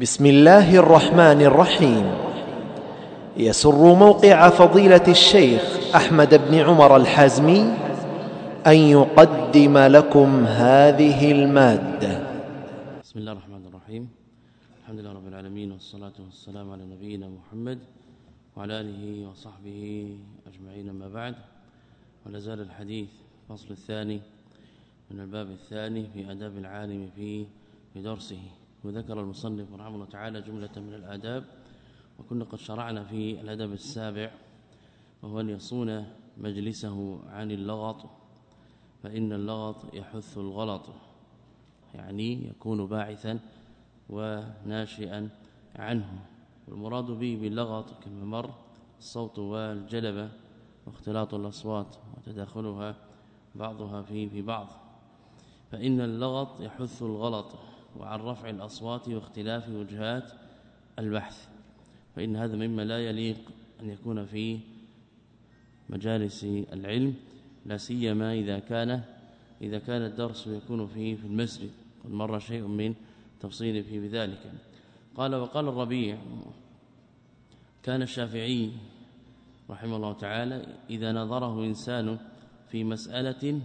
بسم الله الرحمن الرحيم. يسر موقع فضيلة الشيخ أحمد بن عمر الحازمي أن يقدم لكم هذه المادة. بسم الله الرحمن الرحيم. الحمد لله رب العالمين والصلاة والسلام على نبينا محمد وعلى آله وصحبه أجمعين ما بعد. ولا زال الحديث الفصل الثاني من الباب الثاني في آداب العالم في في درسه. وذكر المصنف رحمه الله تعالى جملة من الآداب وكنا قد شرعنا في الأدب السابع وهو أن يصون مجلسه عن اللغط فإن اللغط يحث الغلط يعني يكون باعثا وناشئا عنه. والمراد به باللغط كما مر الصوت والجلبة واختلاط الأصوات وتداخلها بعضها في في بعض. فإن اللغط يحث الغلط. وعن رفع الأصوات واختلاف وجهات البحث فإن هذا مما لا يليق أن يكون في مجالس العلم لا سيما إذا كان إذا كان الدرس يكون فيه في المسجد قد مر شيء من تفصيل في بذلك. قال وقال الربيع كان الشافعي رحمه الله تعالى إذا نظره إنسان في مسألة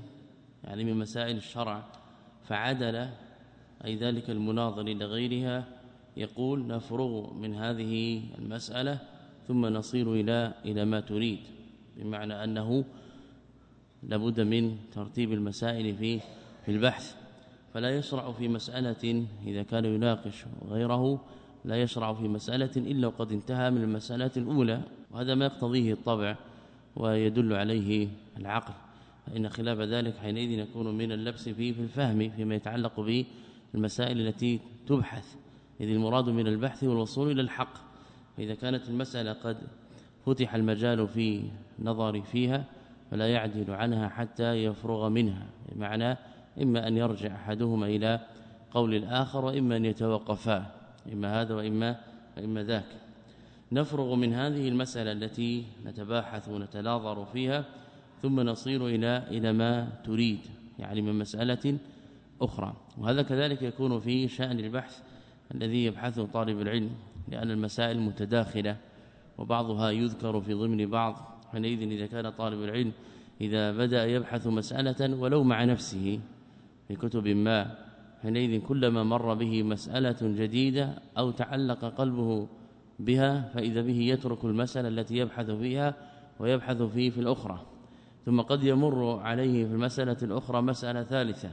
يعني من مسائل الشرع فعدل أي ذلك المناظر لغيرها يقول نفرغ من هذه المسألة ثم نصير إلى إلى ما تريد بمعنى أنه لابد من ترتيب المسائل في في البحث. فلا يشرع في مسألة إذا كان يناقش غيره لا يشرع في مسألة إلا وقد انتهى من المسألة الأولى وهذا ما يقتضيه الطبع ويدل عليه العقل. فإن خلاف ذلك حينئذ يكون من اللبس فيه في الفهم فيما يتعلق بالمسائل التي تبحث. إذ المراد من البحث والوصول إلى الحق. فإذا كانت المسألة قد فتح المجال في نظر فيها فلا يعدل عنها حتى يفرغ منها. بمعنى إما أن يرجع أحدهما إلى قول الآخر وإما أن يتوقفا. إما هذا وإما, وإما ذاك. نفرغ من هذه المسألة التي نتباحث ونتناظر فيها ثم نصير إلى إلى ما تريد. يعني من مسألة أخرى. وهذا كذلك يكون في شأن البحث الذي يبحثه طالب العلم لأن المسائل متداخلة وبعضها يذكر في ضمن بعض. حينئذ إذا كان طالب العلم إذا بدأ يبحث مسألة ولو مع نفسه في كتب ما حينئذ كلما مر به مسألة جديدة أو تعلق قلبه بها فإذا به يترك المسألة التي يبحث فيها ويبحث فيه في الأخرى. ثم قد يمر عليه في المسألة الأخرى مسألة ثالثة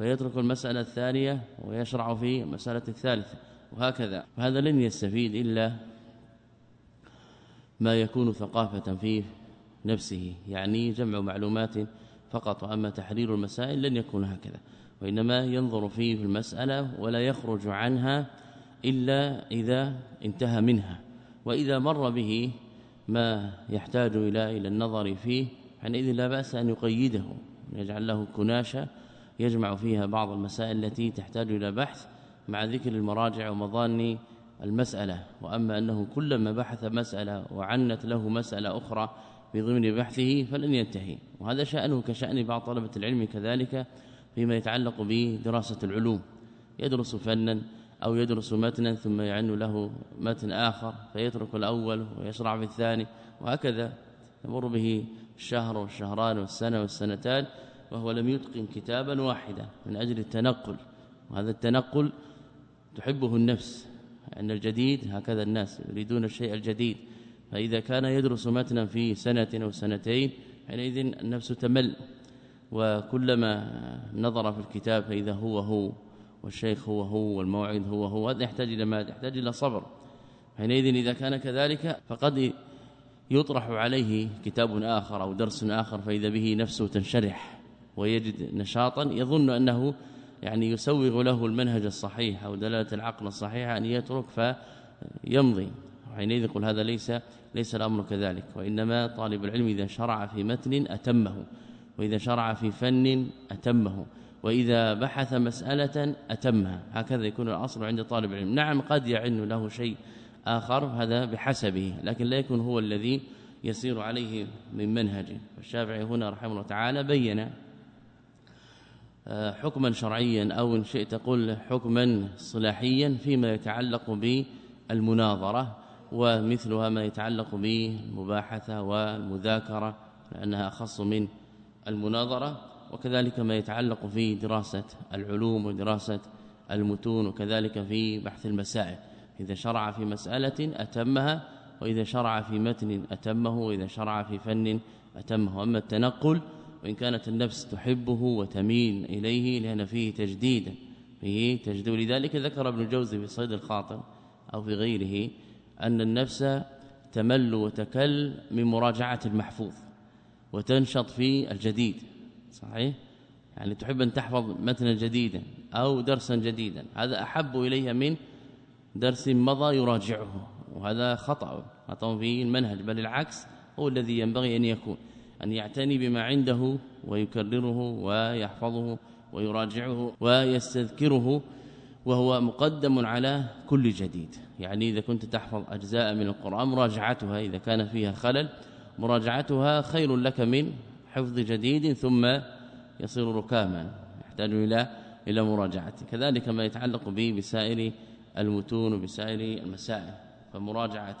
فيترك المسألة الثانية ويشرع في المسألة الثالثة وهكذا. وهذا لن يستفيد إلا ما يكون ثقافة في نفسه يعني جمع معلومات فقط وأما تحرير المسائل لن يكون هكذا. وإنما ينظر فيه في المسألة ولا يخرج عنها إلا إذا انتهى منها. وإذا مر به ما يحتاج إلى إلى النظر فيه حينئذ لا بأس أن يقيده يجعل له كناشة يجمع فيها بعض المسائل التي تحتاج إلى بحث مع ذكر المراجع ومظان المسألة. وأما أنه كلما بحث مسألة وعنت له مسألة أخرى بضمن بحثه فلن ينتهي. وهذا شأنه كشأن بعض طلبة العلم كذلك فيما يتعلق بدراسة العلوم. يدرس فنا أو يدرس متنا ثم يعن له متن آخر فيترك الأول ويشرع في الثاني. وهكذا يمر به الشهر والشهران والسنة والسنتان وهو لم يتقن كتابا واحدا من أجل التنقل. وهذا التنقل تحبه النفس أن الجديد هكذا الناس يريدون الشيء الجديد. فإذا كان يدرس متنا في سنة أو سنتين حينئذ النفس تمل. وكلما نظر في الكتاب فإذا هو هو والشيخ هو هو والموعد هو هو هذا يحتاج إلى ماذا؟ يحتاج إلى صبر. حينئذ إذا كان كذلك فقد يطرح عليه كتاب آخر أو درس آخر فإذا به نفسه تنشرح. ويجد نشاطا يظن أنه يعني يسوغ له المنهج الصحيح أو دلالة العقل الصحيحة أن يترك فيمضي. حينئذ يقول هذا ليس ليس الأمر كذلك. وإنما طالب العلم إذا شرع في متن أتمه وإذا شرع في فن أتمه وإذا بحث مسألة أتمها. هكذا يكون الأصل عند طالب العلم. نعم قد يعن له شيء آخر هذا بحسبه لكن لا يكون هو الذي يسير عليه من منهجه. والشافعي هنا رحمه الله تعالى بين حكما شرعيا أو إن شئت قل حكما صلاحيا فيما يتعلق بالمناظرة ومثلها ما يتعلق بالمباحثة والمذاكرة لأنها أخص من المناظرة وكذلك ما يتعلق في دراسة العلوم ودراسة المتون وكذلك في بحث المسائل. إذا شرع في مسألة أتمها وإذا شرع في متن أتمه وإذا شرع في فن أتمه. أما التنقل وإن كانت النفس تحبه وتميل إليه لأن فيه تجديدا فيه تجديد. لذلك ذكر ابن الجوزي في صيد الخاطر أو في غيره أن النفس تمل وتكل من مراجعة المحفوظ وتنشط في الجديد صحيح؟ يعني تحب أن تحفظ متنا جديدا أو درسا جديدا هذا أحب إليها من درس مضى يراجعه وهذا خطأ خطأ في المنهج بل العكس هو الذي ينبغي أن يكون. أن يعتني بما عنده ويكرره ويحفظه ويراجعه ويستذكره وهو مقدم على كل جديد. يعني إذا كنت تحفظ أجزاء من القرآن مراجعتها إذا كان فيها خلل مراجعتها خير لك من حفظ جديد ثم يصير ركاما يحتاج إلى إلى مراجعته كذلك ما يتعلق به بسائر المتون وبسائر المسائل. فمراجعة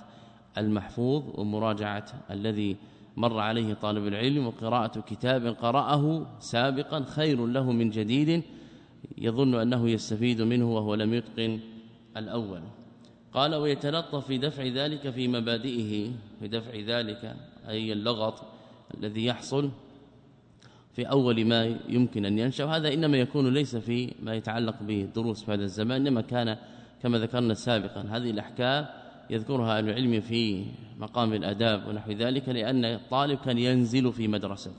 المحفوظ ومراجعة الذي مر عليه طالب العلم وقراءة كتاب قرأه سابقا خير له من جديد يظن أنه يستفيد منه وهو لم يتقن الأول. قال ويتلطف في دفع ذلك في مبادئه. في دفع ذلك أي اللغط الذي يحصل في أول ما يمكن أن ينشأ. وهذا إنما يكون ليس في ما يتعلق بالدروس في هذا الزمان إنما كان كما ذكرنا سابقا. هذه الأحكام يذكرها أهل العلم في مقام الأداب ونحو ذلك لأن الطالب كان ينزل في مدرسة.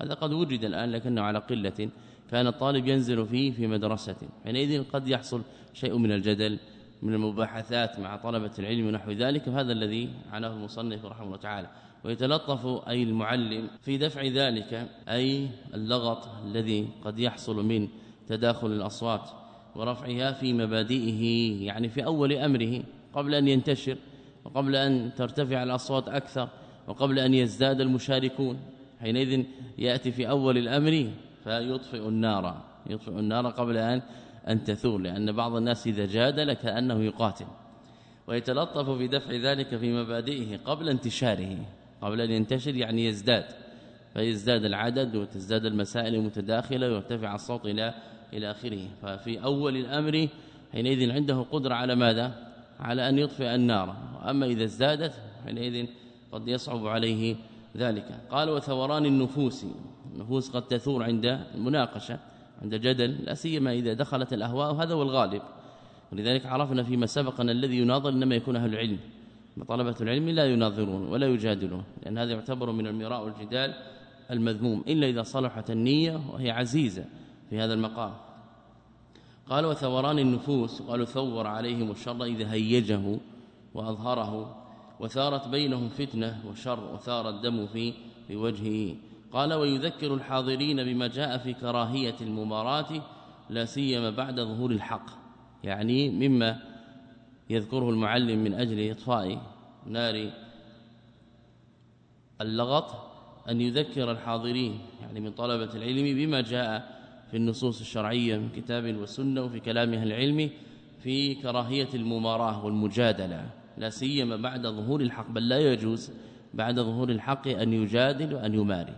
هذا قد وجد الآن لكنه على قلة. كان الطالب ينزل فيه في مدرسة. حينئذ قد يحصل شيء من الجدل من المباحثات مع طلبة العلم ونحو ذلك. وهذا الذي عناه المصنف رحمه الله تعالى. ويتلطف أي المعلم في دفع ذلك أي اللغط الذي قد يحصل من تداخل الأصوات ورفعها في مبادئه يعني في أول أمره. قبل أن ينتشر وقبل أن ترتفع الأصوات أكثر وقبل أن يزداد المشاركون حينئذ يأتي في أول الأمر فيطفئ النار يطفئ النار قبل أن أن تثور لأن بعض الناس إذا جادل كأنه يقاتل. ويتلطف في دفع ذلك في مبادئه قبل انتشاره. قبل أن ينتشر يعني يزداد. فيزداد العدد وتزداد المسائل المتداخلة ويرتفع الصوت إلى إلى آخره. ففي أول الأمر حينئذ عنده قدرة على ماذا؟ على أن يطفئ النار. أما إذا ازدادت حينئذ قد يصعب عليه ذلك. قال وثوران النفوس. النفوس قد تثور عند المناقشة عند جدل لا سيما إذا دخلت الأهواء وهذا هو الغالب. ولذلك عرفنا فيما سبق أن الذي يناظر إنما يكون أهل العلم. طلبة العلم لا يناظرون ولا يجادلون لأن هذا يعتبر من المراء والجدال المذموم. إلا إذا صلحت النية وهي عزيزة في هذا المقام. قال وثوران النفوس قالوا ثور عليهم الشر إذا هيجه وأظهره وثارت بينهم فتنة وشر وثار الدم في بوجهه قال ويذكر الحاضرين بما جاء في كراهية الممارات لا سيما بعد ظهور الحق. يعني مما يذكره المعلم من أجل إطفاء نار اللغط أن يذكر الحاضرين يعني من طلبة العلم بما جاء في النصوص الشرعية من كتاب وسنة وفي كلامها العلمي في كراهية المماراة والمجادلة. لا سيما بعد ظهور الحق بل لا يجوز بعد ظهور الحق أن يجادل وأن يماري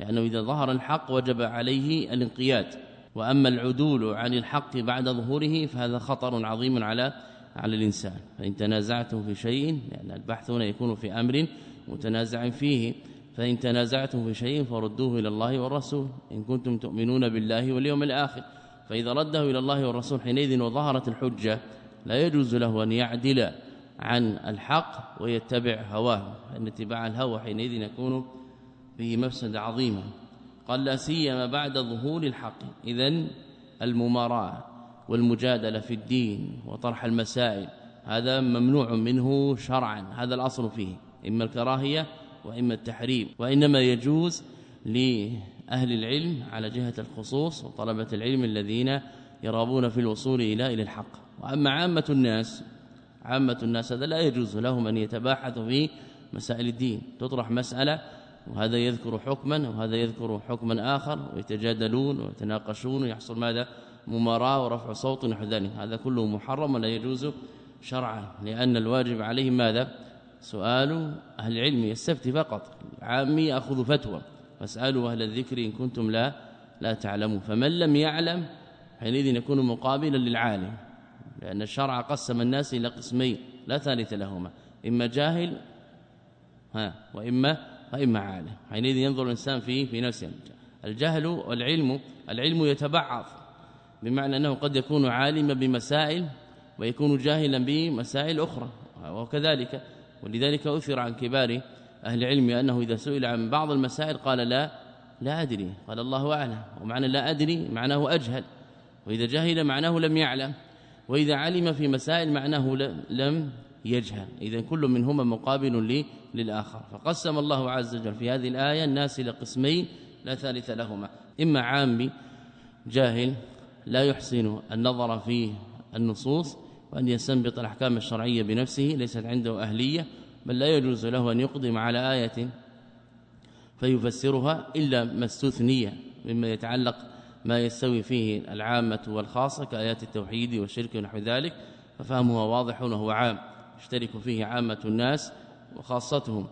لأنه إذا ظهر الحق وجب عليه الانقياد. وأما العدول عن الحق بعد ظهوره فهذا خطر عظيم على على الإنسان. فإن تنازعتم في شيء لأن البحث هنا يكون في أمر متنازع فيه. فإن تنازعتم في شيء فردوه إلى الله والرسول. إن كنتم تؤمنون بالله واليوم الآخر فإذا رده إلى الله والرسول حينئذ وظهرت الحجة لا يجوز له أن يعدل عن الحق ويتبع هواه ان اتباع الهوى حينئذ يكون به مفسده عظيمه قال لا سيما بعد ظهور الحق. اذا المماراه والمجادلة في الدين وطرح المسائل هذا ممنوع منه شرعا هذا الأصل فيه. إما الكراهية وإما التحريم وإنما يجوز لأهل العلم على جهة الخصوص وطلبة العلم الذين يرغبون في الوصول إلى إلى الحق. وأما عامة الناس عامة الناس هذا لا يجوز لهم أن يتباحثوا في مسائل الدين. تطرح مسألة وهذا يذكر حكما وهذا يذكر حكما آخر ويتجادلون ويتناقشون ويحصل ماذا؟ مماراة ورفع صوت ذلك. هذا كله محرم ولا يجوز شرعا لأن الواجب عليهم ماذا؟ سؤال أهل العلم يستفتي فقط. عامي ياخذ فتوى. فاسألوا أهل الذكر إن كنتم لا لا تعلمون فمن لم يعلم حينئذ يكون مقابلا للعالم. لأن الشرع قسم الناس إلى قسمين لا ثالث لهما. إما جاهل ها وإما وإما عالم. حينئذ ينظر الإنسان في في نفسه. الجهل والعلم العلم يتبعض. بمعنى أنه قد يكون عالما بمسائل ويكون جاهلا بمسائل أخرى. وكذلك ولذلك أثر عن كبار أهل العلم أنه إذا سئل عن بعض المسائل قال لا لا أدري قال الله أعلم ومعنى لا أدري معناه أجهل وإذا جهل معناه لم يعلم وإذا علم في مسائل معناه لم يجهل إذا كل منهما مقابل للآخر. فقسم الله عز وجل في هذه الآية الناس إلى قسمين لا ثالث لهما. إما عام جاهل لا يحسن النظر في النصوص وأن يستنبط الأحكام الشرعية بنفسه ليست عنده أهلية بل لا يجوز له أن يقدم على آية فيفسرها إلا ما استثني مما يتعلق ما يستوي فيه العامة والخاصة كآيات التوحيد والشرك ونحو ذلك ففهمها واضح وهو عام يشترك فيه عامة الناس وخاصتهم.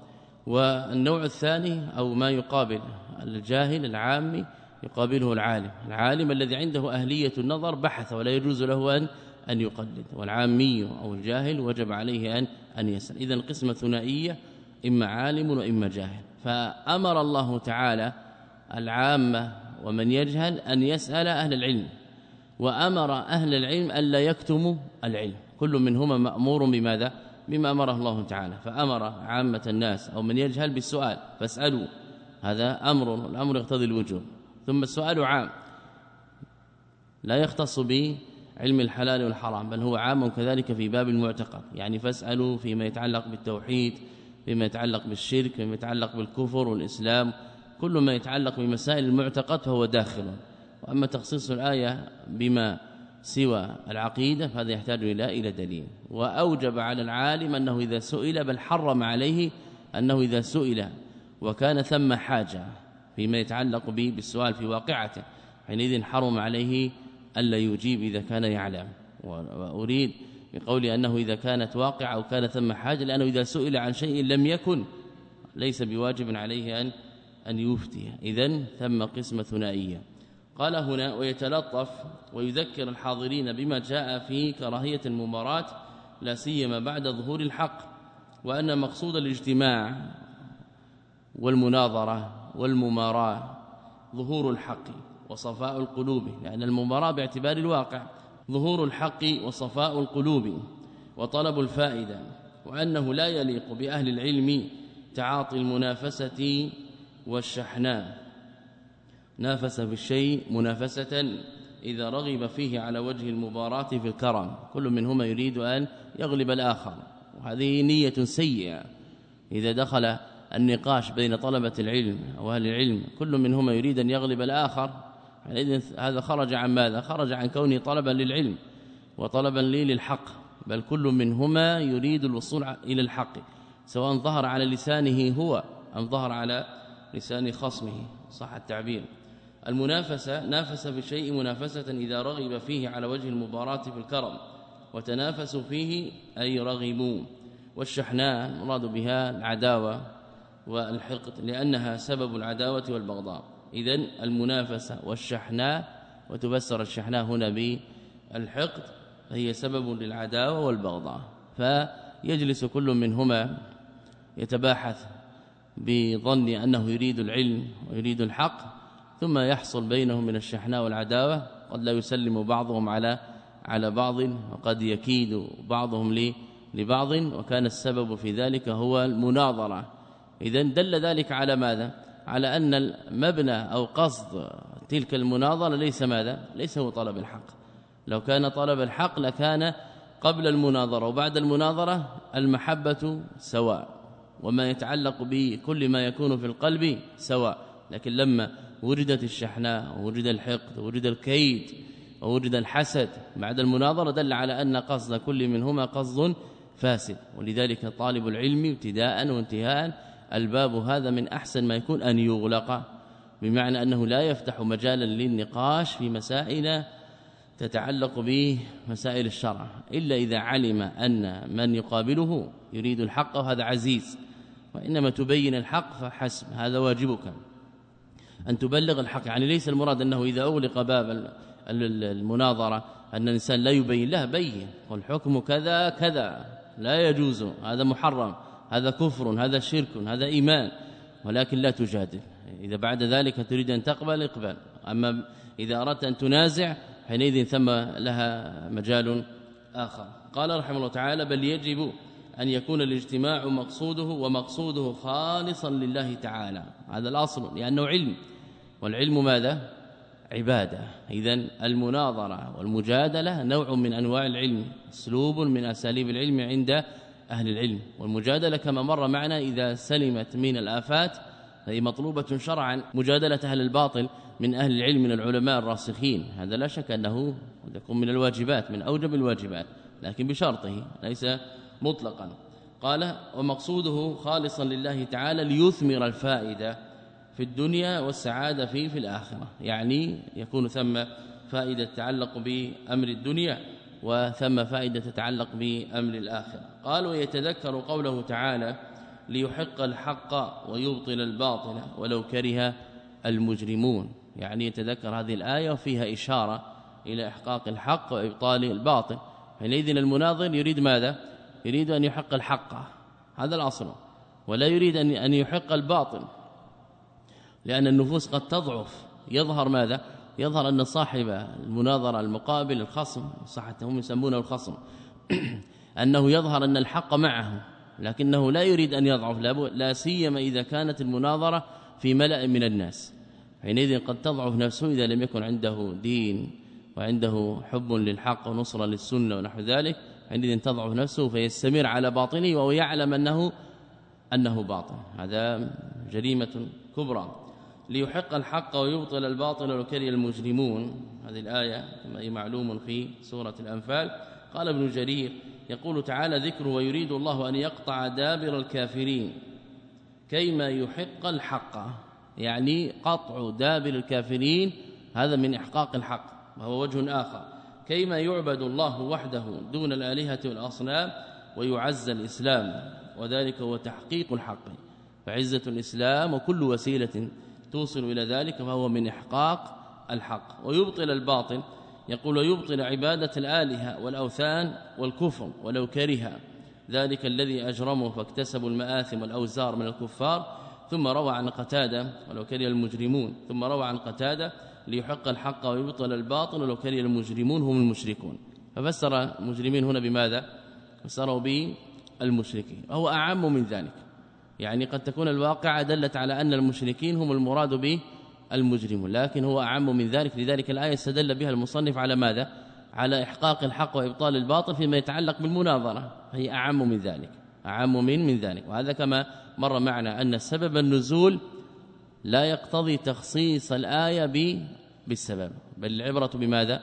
والنوع الثاني أو ما يقابل الجاهل العامي يقابله العالم العالم الذي عنده أهلية النظر بحث ولا يجوز له أن أن يقلد والعامي أو الجاهل وجب عليه أن أن يسأل. اذا قسمة ثنائية إما عالم وإما جاهل. فأمر الله تعالى العامة ومن يجهل أن يسأل أهل العلم وأمر أهل العلم الا يكتموا العلم. كل منهما مأمور بماذا؟ بما أمره الله تعالى. فأمر عامة الناس أو من يجهل بالسؤال فاسألوا. هذا أمر الأمر يقتضي الوجوب. ثم السؤال عام. لا يختص به علم الحلال والحرام بل هو عام كذلك في باب المعتقد. يعني فاسألوا فيما يتعلق بالتوحيد فيما يتعلق بالشرك فيما يتعلق بالكفر والإسلام كل ما يتعلق بمسائل المعتقد فهو داخل. وأما تخصيص الآية بما سوى العقيدة فهذا يحتاج إلى إلى دليل. وأوجب على العالم أنه إذا سئل بل حرم عليه أنه إذا سئل وكان ثم حاجة فيما يتعلق به بالسؤال في واقعته. حينئذ حرم عليه ألا يجيب إذا كان يعلم. وأريد بقول أنه إذا كانت واقع أو كان ثم حاجة لأنه إذا سئل عن شيء لم يكن ليس بواجب عليه أن أن يفتي. اذا ثم قسمة ثنائية. قال هنا ويتلطف ويذكر الحاضرين بما جاء في كراهية الممارات لا سيما بعد ظهور الحق وأن مقصود الاجتماع والمناظرة والمماراة ظهور الحق. وصفاء القلوب لأن المباراة باعتبار الواقع ظهور الحق وصفاء القلوب وطلب الفائدة وأنه لا يليق بأهل العلم تعاطي المنافسة والشحناء. نافس بالشيء منافسة إذا رغب فيه على وجه المباراة في الكرم كل منهما يريد أن يغلب الآخر وهذه نية سيئة. إذا دخل النقاش بين طلبة العلم وأهل العلم كل منهما يريد أن يغلب الآخر هذا خرج عن ماذا؟ خرج عن كونه طلبا للعلم وطلبا لي للحق بل كل منهما يريد الوصول إلى الحق سواء ظهر على لسانه هو أم ظهر على لسان خصمه. صح التعبير. المنافسة نافس بشيء منافسة إذا رغب فيه على وجه المباراة في الكرم وتنافسوا فيه أي رغبوا. والشحناء مراد بها العداوة والحقد لأنها سبب العداوة والبغضاء. اذا المنافسة والشحناء وتفسر الشحناء هنا بالحقد هي سبب للعداوة والبغضاء. فيجلس كل منهما يتباحث بظن أنه يريد العلم ويريد الحق ثم يحصل بينهم من الشحناء والعداوة. قد لا يسلم بعضهم على على بعض وقد يكيد بعضهم لبعض وكان السبب في ذلك هو المناظرة. اذا دل ذلك على ماذا؟ على أن المبنى أو قصد تلك المناظرة ليس ماذا؟ ليس هو طلب الحق. لو كان طلب الحق لكان قبل المناظرة وبعد المناظرة المحبة سواء وما يتعلق بكل ما يكون في القلب سواء. لكن لما وجدت الشحناء ووجد الحقد ووجد الكيد ووجد الحسد بعد المناظرة دل على أن قصد كل منهما قصد فاسد. ولذلك طالب العلم ابتداء وانتهاء الباب هذا من أحسن ما يكون أن يغلق بمعنى أنه لا يفتح مجالا للنقاش في مسائل تتعلق به مسائل الشرع إلا إذا علم أن من يقابله يريد الحق وهذا عزيز وإنما تبين الحق فحسب هذا واجبك أن تبلغ الحق. يعني ليس المراد أنه إذا أغلق باب المناظرة أن الإنسان لا يبين له بين والحكم كذا كذا لا يجوز هذا محرم. هذا كفر هذا شرك هذا إيمان ولكن لا تجادل. إذا بعد ذلك تريد أن تقبل اقبل. أما إذا أردت أن تنازع حينئذ ثم لها مجال آخر. قال رحمه الله تعالى بل يجب أن يكون الاجتماع مقصوده ومقصوده خالصا لله تعالى. هذا الأصل لأنه علم. والعلم ماذا؟ عبادة. إذا المناظرة والمجادلة نوع من أنواع العلم أسلوب من أساليب العلم عند أهل العلم. والمجادلة كما مر معنا إذا سلمت من الآفات هذه مطلوبة شرعا مجادلة أهل الباطل من أهل العلم من العلماء الراسخين. هذا لا شك أنه يكون من الواجبات من أوجب الواجبات لكن بشرطه ليس مطلقا. قال ومقصوده خالصا لله تعالى ليثمر الفائدة في الدنيا والسعادة فيه في الآخرة. يعني يكون ثم فائدة تتعلق بأمر الدنيا. وثم فائدة تتعلق بأمر الآخرة قال ويتذكر قوله تعالى ليحق الحق ويبطل الباطل ولو كره المجرمون. يعني يتذكر هذه الآية وفيها إشارة إلى إحقاق الحق وإبطال الباطل. حينئذ المناظر يريد ماذا؟ يريد أن يحق الحق. هذا الأصل. ولا يريد أن يحق الباطل لأن النفوس قد تضعف. يظهر ماذا؟ يظهر أن صاحب المناظرة المقابل الخصم صحة هم يسمونه الخصم أنه يظهر أن الحق معه لكنه لا يريد أن يضعف لا سيما إذا كانت المناظرة في ملأ من الناس. حينئذ قد تضعف نفسه إذا لم يكن عنده دين وعنده حب للحق ونصرة للسنة ونحو ذلك حينئذ تضعف نفسه فيستمر على باطنه وهو يعلم أنه أنه باطل هذا جريمة كبرى. ليحق الحق ويبطل الباطل وكري المجرمون. هذه الآية كما هي معلوم في سورة الأنفال. قال ابن جرير يقول تعالى ذكره ويريد الله أن يقطع دابر الكافرين. كيما يحق الحق يعني قطع دابر الكافرين هذا من إحقاق الحق وهو وجه آخر. كيما يعبد الله وحده دون الآلهة والأصنام ويعز الإسلام وذلك هو تحقيق الحق. فعزة الإسلام وكل وسيلة توصل إلى ذلك فهو من إحقاق الحق. ويبطل الباطل يقول ويبطل عبادة الآلهة والأوثان والكفر ولو كره. ذلك الذي أجرمه فاكتسبوا المآثم والأوزار من الكفار. ثم روى عن قتادة ولو كره المجرمون. ثم روى عن قتادة ليحق الحق ويبطل الباطل ولو كره المجرمون هم المشركون. ففسر المجرمين هنا بماذا؟ فسروا بالمشركين. وهو أعم من ذلك. يعني قد تكون الواقعة دلت على أن المشركين هم المراد به المجرمون لكن هو أعم من ذلك لذلك الآية استدل بها المصنف على ماذا؟ على إحقاق الحق وإبطال الباطل فيما يتعلق بالمناظرة هي أعم من ذلك أعم من من ذلك وهذا كما مر معنا أن سبب النزول لا يقتضي تخصيص الآية بالسبب بل العبرة بماذا؟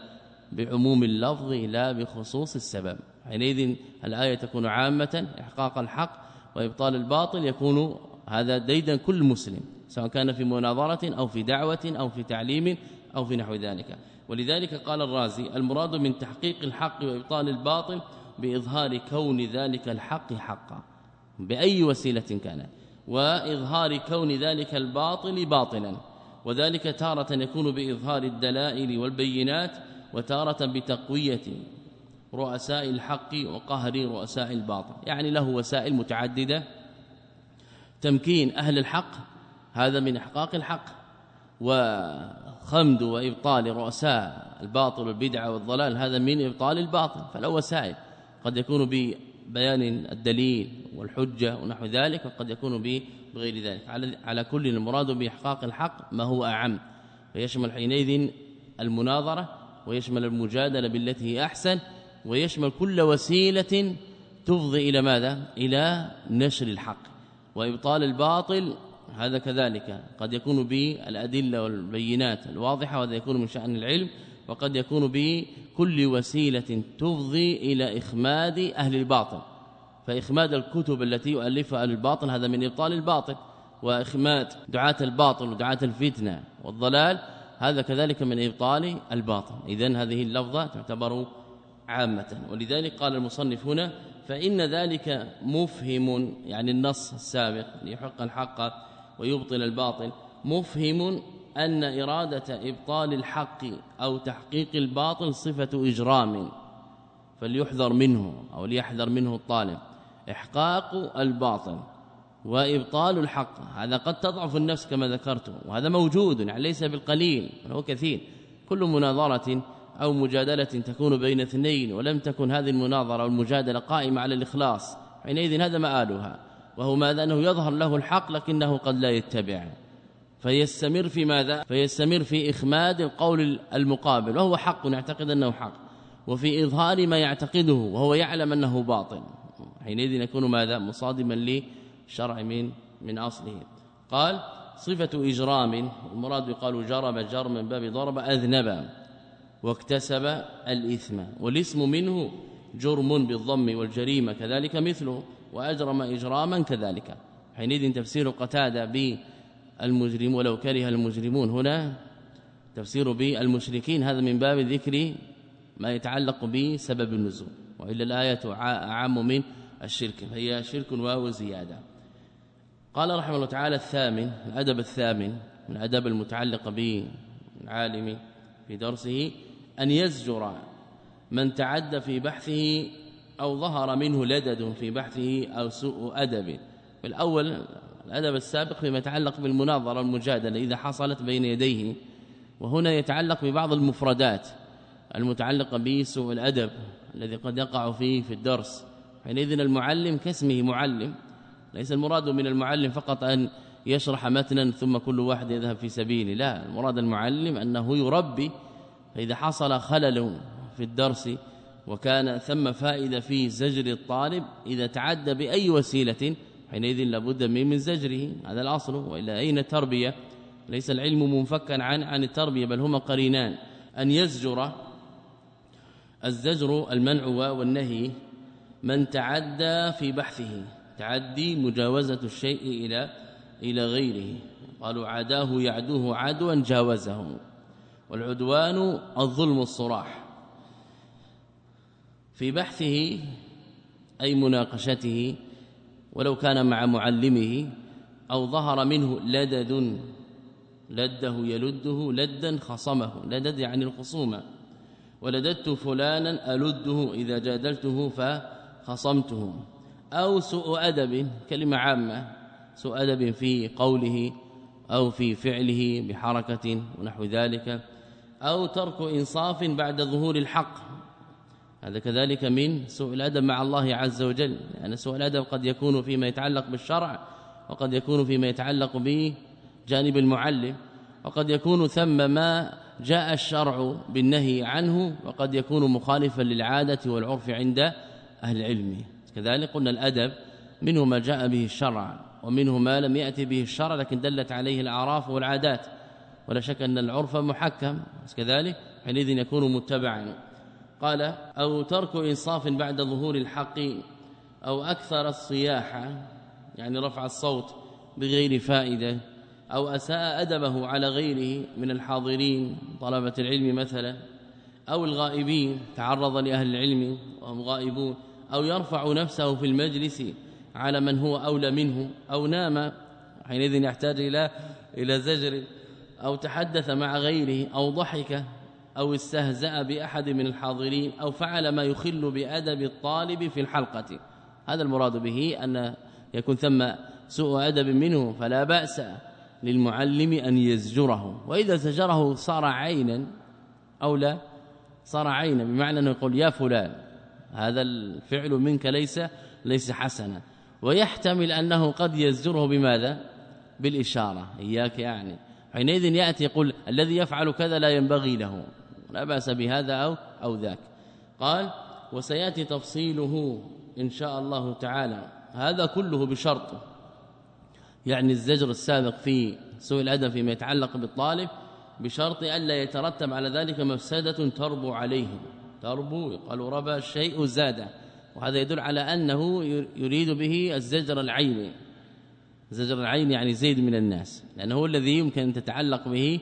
بعموم اللفظ لا بخصوص السبب حينئذ الآية تكون عامة إحقاق الحق وإبطال الباطل يكون هذا ديدا كل مسلم سواء كان في مناظرة أو في دعوة أو في تعليم أو في نحو ذلك. ولذلك قال الرازي المراد من تحقيق الحق وإبطال الباطل بإظهار كون ذلك الحق حقا بأي وسيلة كانت وإظهار كون ذلك الباطل باطلا. وذلك تارة يكون بإظهار الدلائل والبينات وتارة بتقوية رؤساء الحق وقهر رؤساء الباطل. يعني له وسائل متعددة. تمكين أهل الحق هذا من إحقاق الحق. وخمد وإبطال رؤساء الباطل والبدعه والضلال هذا من إبطال الباطل. فله وسائل. قد يكون ببيان الدليل والحجة ونحو ذلك وقد يكون بغير ذلك. على كل المراد بإحقاق الحق ما هو أعم. فيشمل حينئذ المناظرة ويشمل المجادلة بالتي هي أحسن. ويشمل كل وسيلة تفضي إلى ماذا؟ إلى نشر الحق وإبطال الباطل هذا كذلك. قد يكون بالأدلة والبينات الواضحة وهذا يكون من شأن العلم وقد يكون بكل وسيلة تفضي إلى إخماد أهل الباطل. فإخماد الكتب التي يؤلفها الباطل هذا من إبطال الباطل وإخماد دعاة الباطل ودعاة الفتنة والضلال هذا كذلك من إبطال الباطل. إذن هذه اللفظة تعتبر عامة. ولذلك قال المصنف هنا فإن ذلك مفهم يعني النص السابق ليحق الحق ويبطل الباطل مفهم أن إرادة إبطال الحق أو تحقيق الباطل صفة إجرام فليحذر منه أو ليحذر منه الطالب. إحقاق الباطل وإبطال الحق هذا قد تضعف النفس كما ذكرت وهذا موجود يعني ليس بالقليل هو كثير. كل مناظرة أو مجادلة تكون بين اثنين ولم تكن هذه المناظرة أو المجادلة قائمة على الإخلاص. حينئذ هذا مآلها وهو ماذا؟ أنه يظهر له الحق لكنه قد لا يتبع. فيستمر في ماذا؟ فيستمر في إخماد القول المقابل. وهو حق نعتقد أنه حق. وفي إظهار ما يعتقده وهو يعلم أنه باطل. حينئذ يكون ماذا؟ مصادما لشرع من من أصله. قال صفة إجرام. المراد يقال جرب جر من باب ضرب أذنب واكتسب الإثم والاسم منه جرم بالضم والجريمة كذلك مثله وأجرم إجراما كذلك. حينئذ تفسير قتادة بالمجرم ولو كره المجرمون. هنا تفسير بالمشركين هذا من باب ذكر ما يتعلق بسبب النزول وإلا الآية أعم من الشرك فهي شرك واو زيادة. قال رحمه الله تعالى الثامن الأدب الثامن من الأدب المتعلق بالعالم في درسه أن يزجر من تعد في بحثه أو ظهر منه لدد في بحثه أو سوء أدب. الأول الأدب السابق فيما يتعلق بالمناظرة المجادلة إذا حصلت بين يديه وهنا يتعلق ببعض المفردات المتعلقة بسوء الأدب الذي قد يقع فيه في الدرس. حينئذ المعلم كاسمه معلم ليس المراد من المعلم فقط أن يشرح متنا ثم كل واحد يذهب في سبيله لا المراد المعلم أنه يربي فإذا حصل خلل في الدرس وكان ثم فائدة في زجر الطالب إذا تعدى بأي وسيلة حينئذ لابد من من زجره. هذا الأصل. والا أين التربية؟ ليس العلم منفكا عن عن التربية بل هما قرينان. أن يزجر الزجر المنع والنهي من تعدى في بحثه. تعدي مجاوزة الشيء إلى إلى غيره. قالوا عاداه يعدوه عدوا جاوزه والعدوان الظلم الصراح في بحثه أي مناقشته ولو كان مع معلمه أو ظهر منه لدد لده يلده لدا خصمه لدد يعني الخصومه ولددت فلانا ألده إذا جادلته فخصمته. أو سوء أدب كلمة عامة سوء أدب في قوله أو في فعله بحركة ونحو ذلك. أو ترك إنصاف بعد ظهور الحق. هذا كذلك من سوء الأدب مع الله عز وجل لأن يعني سوء الأدب قد يكون فيما يتعلق بالشرع وقد يكون فيما يتعلق بجانب المعلم وقد يكون ثم ما جاء الشرع بالنهي عنه وقد يكون مخالفا للعادة والعرف عند أهل العلم. كذلك قلنا الأدب منه ما جاء به الشرع ومنه ما لم يأتي به الشرع لكن دلت عليه الأعراف والعادات. ولا شك أن العرف محكم كذلك حينئذ يكون متبعا. قال أو ترك إنصاف بعد ظهور الحق أو أكثر الصياحة يعني رفع الصوت بغير فائدة أو أساء أدبه على غيره من الحاضرين طلبة العلم مثلا أو الغائبين تعرض لأهل العلم وهم غائبون أو يرفع نفسه في المجلس على من هو أولى منه أو نام حينئذ يحتاج إلى إلى زجر. أو تحدث مع غيره أو ضحك أو استهزأ بأحد من الحاضرين أو فعل ما يخل بأدب الطالب في الحلقة. هذا المراد به أن يكون ثم سوء أدب منه فلا بأس للمعلم أن يزجره. وإذا زجره صار عينا أو لا صار عينا بمعنى أنه يقول يا فلان هذا الفعل منك ليس ليس حسنا. ويحتمل أنه قد يزجره بماذا؟ بالإشارة. إياك يعني. حينئذ يأتي يقول الذي يفعل كذا لا ينبغي له. لا بأس بهذا أو أو ذاك. قال وسيأتي تفصيله إن شاء الله تعالى. هذا كله بشرط. يعني الزجر السابق في سوء الأدب فيما يتعلق بالطالب بشرط الا يترتب على ذلك مفسدة تربو عليه. تربو قالوا ربى الشيء زاد. وهذا يدل على أنه يريد به الزجر العيني. زجر العين يعني زيد من الناس لأنه هو الذي يمكن أن تتعلق به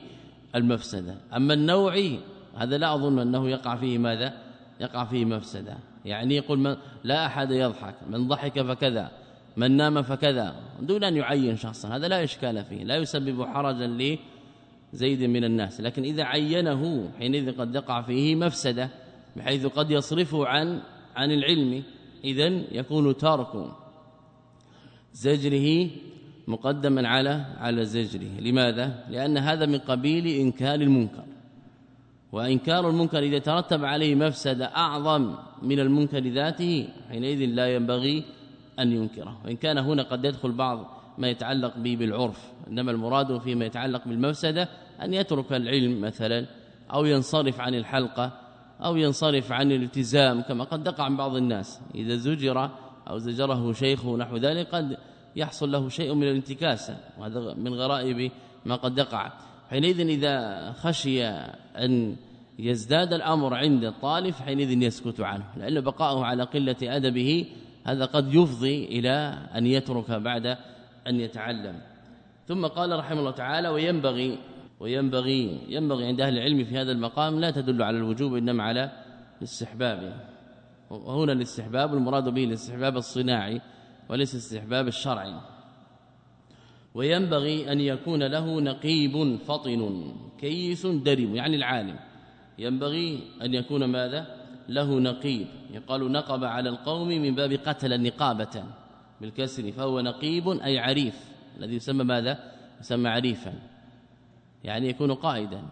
المفسدة. أما النوعي هذا لا أظن أنه يقع فيه ماذا؟ يقع فيه مفسدة. يعني يقول من لا أحد يضحك من ضحك فكذا من نام فكذا دون أن يعين شخصا. هذا لا إشكال فيه لا يسبب حرجا لزيد من الناس. لكن إذا عينه حينئذ قد يقع فيه مفسدة بحيث قد يصرفه عن عن العلم اذا يكون تارك زجره مقدما على على زجره. لماذا؟ لأن هذا من قبيل إنكار المنكر. وإنكار المنكر إذا ترتب عليه مفسده أعظم من المنكر ذاته حينئذ لا ينبغي أن ينكره. وإن كان هنا قد يدخل بعض ما يتعلق به بالعرف إنما المراد فيما يتعلق بالمفسدة أن يترك العلم مثلا أو ينصرف عن الحلقة أو ينصرف عن الالتزام كما قد تقع عن بعض الناس. إذا زجر أو زجره شيخه نحو ذلك قد يحصل له شيء من الانتكاسه وهذا من غرائب ما قد يقع. حينئذ إذا خشي أن يزداد الأمر عند الطالب حينئذ يسكت عنه لأن بقاؤه على قلة أدبه هذا قد يفضي إلى أن يترك بعد أن يتعلم. ثم قال رحمه الله تعالى وينبغي وينبغي ينبغي عند أهل العلم في هذا المقام لا تدل على الوجوب إنما على الاستحباب. وهنا الاستحباب المراد به الاستحباب الصناعي. وليس الاستحباب الشرعي وينبغي أن يكون له نقيب فطن كيس درم يعني العالم. ينبغي أن يكون ماذا؟ له نقيب. يقال نقب على القوم من باب قتل نقابة. بالكسر فهو نقيب أي عريف. الذي يسمى ماذا؟ يسمى عريفا. يعني يكون قائدا.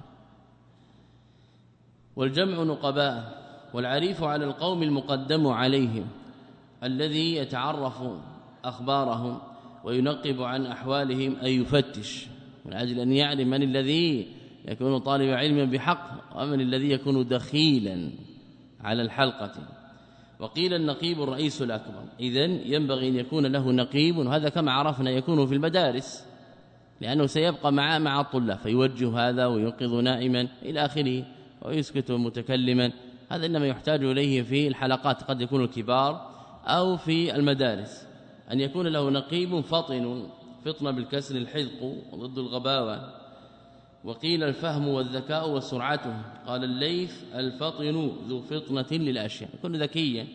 والجمع نقباء والعريف على القوم المقدم عليهم. الذي يتعرف أخبارهم وينقب عن أحوالهم أي يفتش. من أجل أن يعلم من الذي يكون طالب علم بحق ومن الذي يكون دخيلا على الحلقة. وقيل النقيب الرئيس الأكبر. إذن ينبغي أن يكون له نقيب وهذا كما عرفنا يكون في المدارس لأنه سيبقى معه مع الطلاب فيوجه هذا ويوقظ نائما إلى آخره ويسكت متكلما. هذا إنما يحتاج إليه في الحلقات قد يكون الكبار أو في المدارس. أن يكون له نقيب فطن فطن بالكسر الحذق ضد الغباوة. وقيل الفهم والذكاء وسرعته. قال الليث الفطن ذو فطنة للأشياء. يكون ذكيا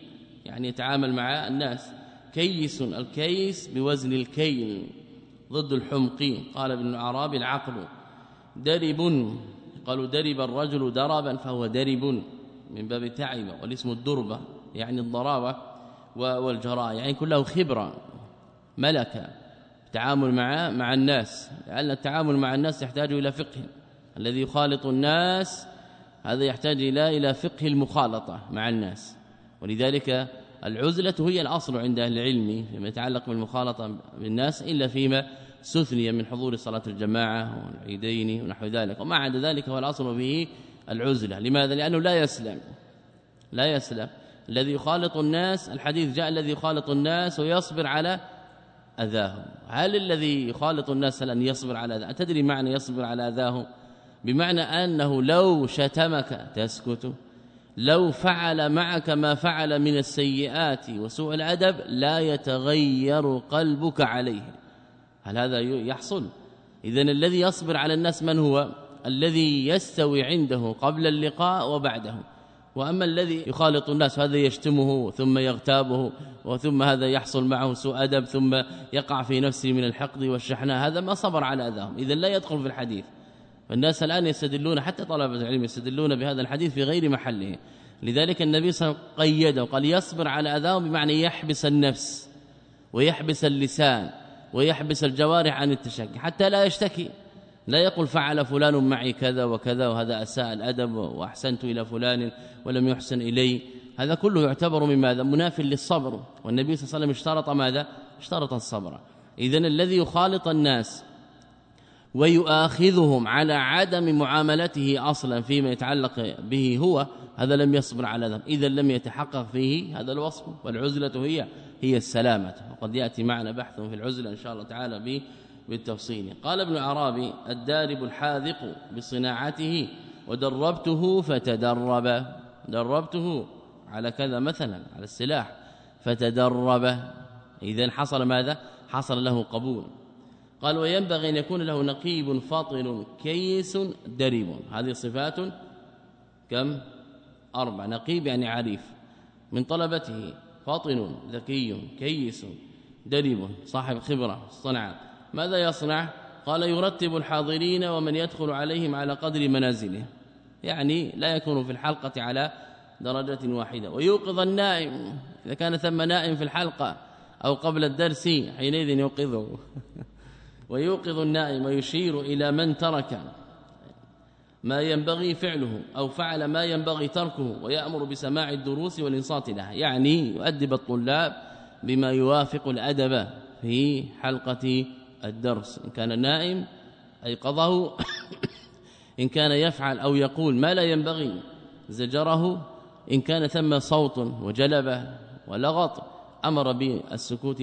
يعني يتعامل مع الناس. كيس الكيس بوزن الكيل ضد الحمقي قال ابن العرابي العقل درب. قالوا درب الرجل دربا فهو درب من باب تعب والاسم الدربة يعني الضرابة. والجراء يعني كله خبرة ملكة التعامل مع مع الناس لأن التعامل مع الناس يحتاج إلى فقه. الذي يخالط الناس هذا يحتاج إلى إلى فقه المخالطة مع الناس. ولذلك العزلة هي الأصل عند أهل العلم فيما يتعلق بالمخالطة بالناس إلا فيما سثني من حضور صلاة الجماعة والعيدين ونحو ذلك. وما عدا ذلك هو الاصل به العزلة. لماذا؟ لأنه لا يسلم. لا يسلم. الذي يخالط الناس الحديث جاء الذي يخالط الناس ويصبر على أذاهم. هل الذي يخالط الناس لن يصبر على أذاهم؟ تدري معنى يصبر على أذاهم؟ بمعنى أنه لو شتمك تسكت لو فعل معك ما فعل من السيئات وسوء الأدب لا يتغير قلبك عليه. هل هذا يحصل؟ اذا الذي يصبر على الناس من هو؟ الذي يستوي عنده قبل اللقاء وبعده. وأما الذي يخالط الناس هذا يشتمه ثم يغتابه وثم هذا يحصل معه سوء أدب ثم يقع في نفسه من الحقد والشحناء هذا ما صبر على أذاهم. إذا لا يدخل في الحديث. فالناس الآن يستدلون حتى طلبة العلم يستدلون بهذا الحديث في غير محله. لذلك النبي صلى الله عليه وسلم قيده وقال يصبر على أذاهم بمعنى يحبس النفس ويحبس اللسان ويحبس الجوارح عن التشكي حتى لا يشتكي. لا يقول فعل فلان معي كذا وكذا وهذا أساء الأدب وأحسنت إلى فلان ولم يحسن إلي. هذا كله يعتبر من ماذا؟ مناف للصبر. والنبي صلى الله عليه وسلم اشترط ماذا؟ اشترط الصبر. اذا الذي يخالط الناس ويؤاخذهم على عدم معاملته أصلا فيما يتعلق به هو هذا لم يصبر على ذنب. اذا لم يتحقق فيه هذا الوصف والعزلة هي هي السلامة. وقد يأتي معنا بحث في العزلة إن شاء الله تعالى بالتفصيل. قال ابن عرابي الدارب الحاذق بصناعته ودربته فتدرب. دربته على كذا مثلا على السلاح فتدرب. إذا حصل ماذا؟ حصل له قبول. قال وينبغي أن يكون له نقيب فاطن كيس دريب هذه صفات كم؟ أربع. نقيب يعني عريف. من طلبته فاطن ذكي كيس دريب صاحب خبرة صنعه ماذا يصنع؟ قال يرتب الحاضرين ومن يدخل عليهم على قدر منازله. يعني لا يكون في الحلقة على درجة واحدة. ويوقظ النائم. إذا كان ثم نائم في الحلقة أو قبل الدرس حينئذ يوقظه. ويوقظ النائم ويشير إلى من ترك ما ينبغي فعله أو فعل ما ينبغي تركه ويأمر بسماع الدروس والإنصات لها يعني يؤدب الطلاب بما يوافق الأدب في حلقة الدرس. إن كان نائم أيقظه إن كان يفعل أو يقول ما لا ينبغي زجره. إن كان ثم صوت وجلبه ولغط أمر بالسكوت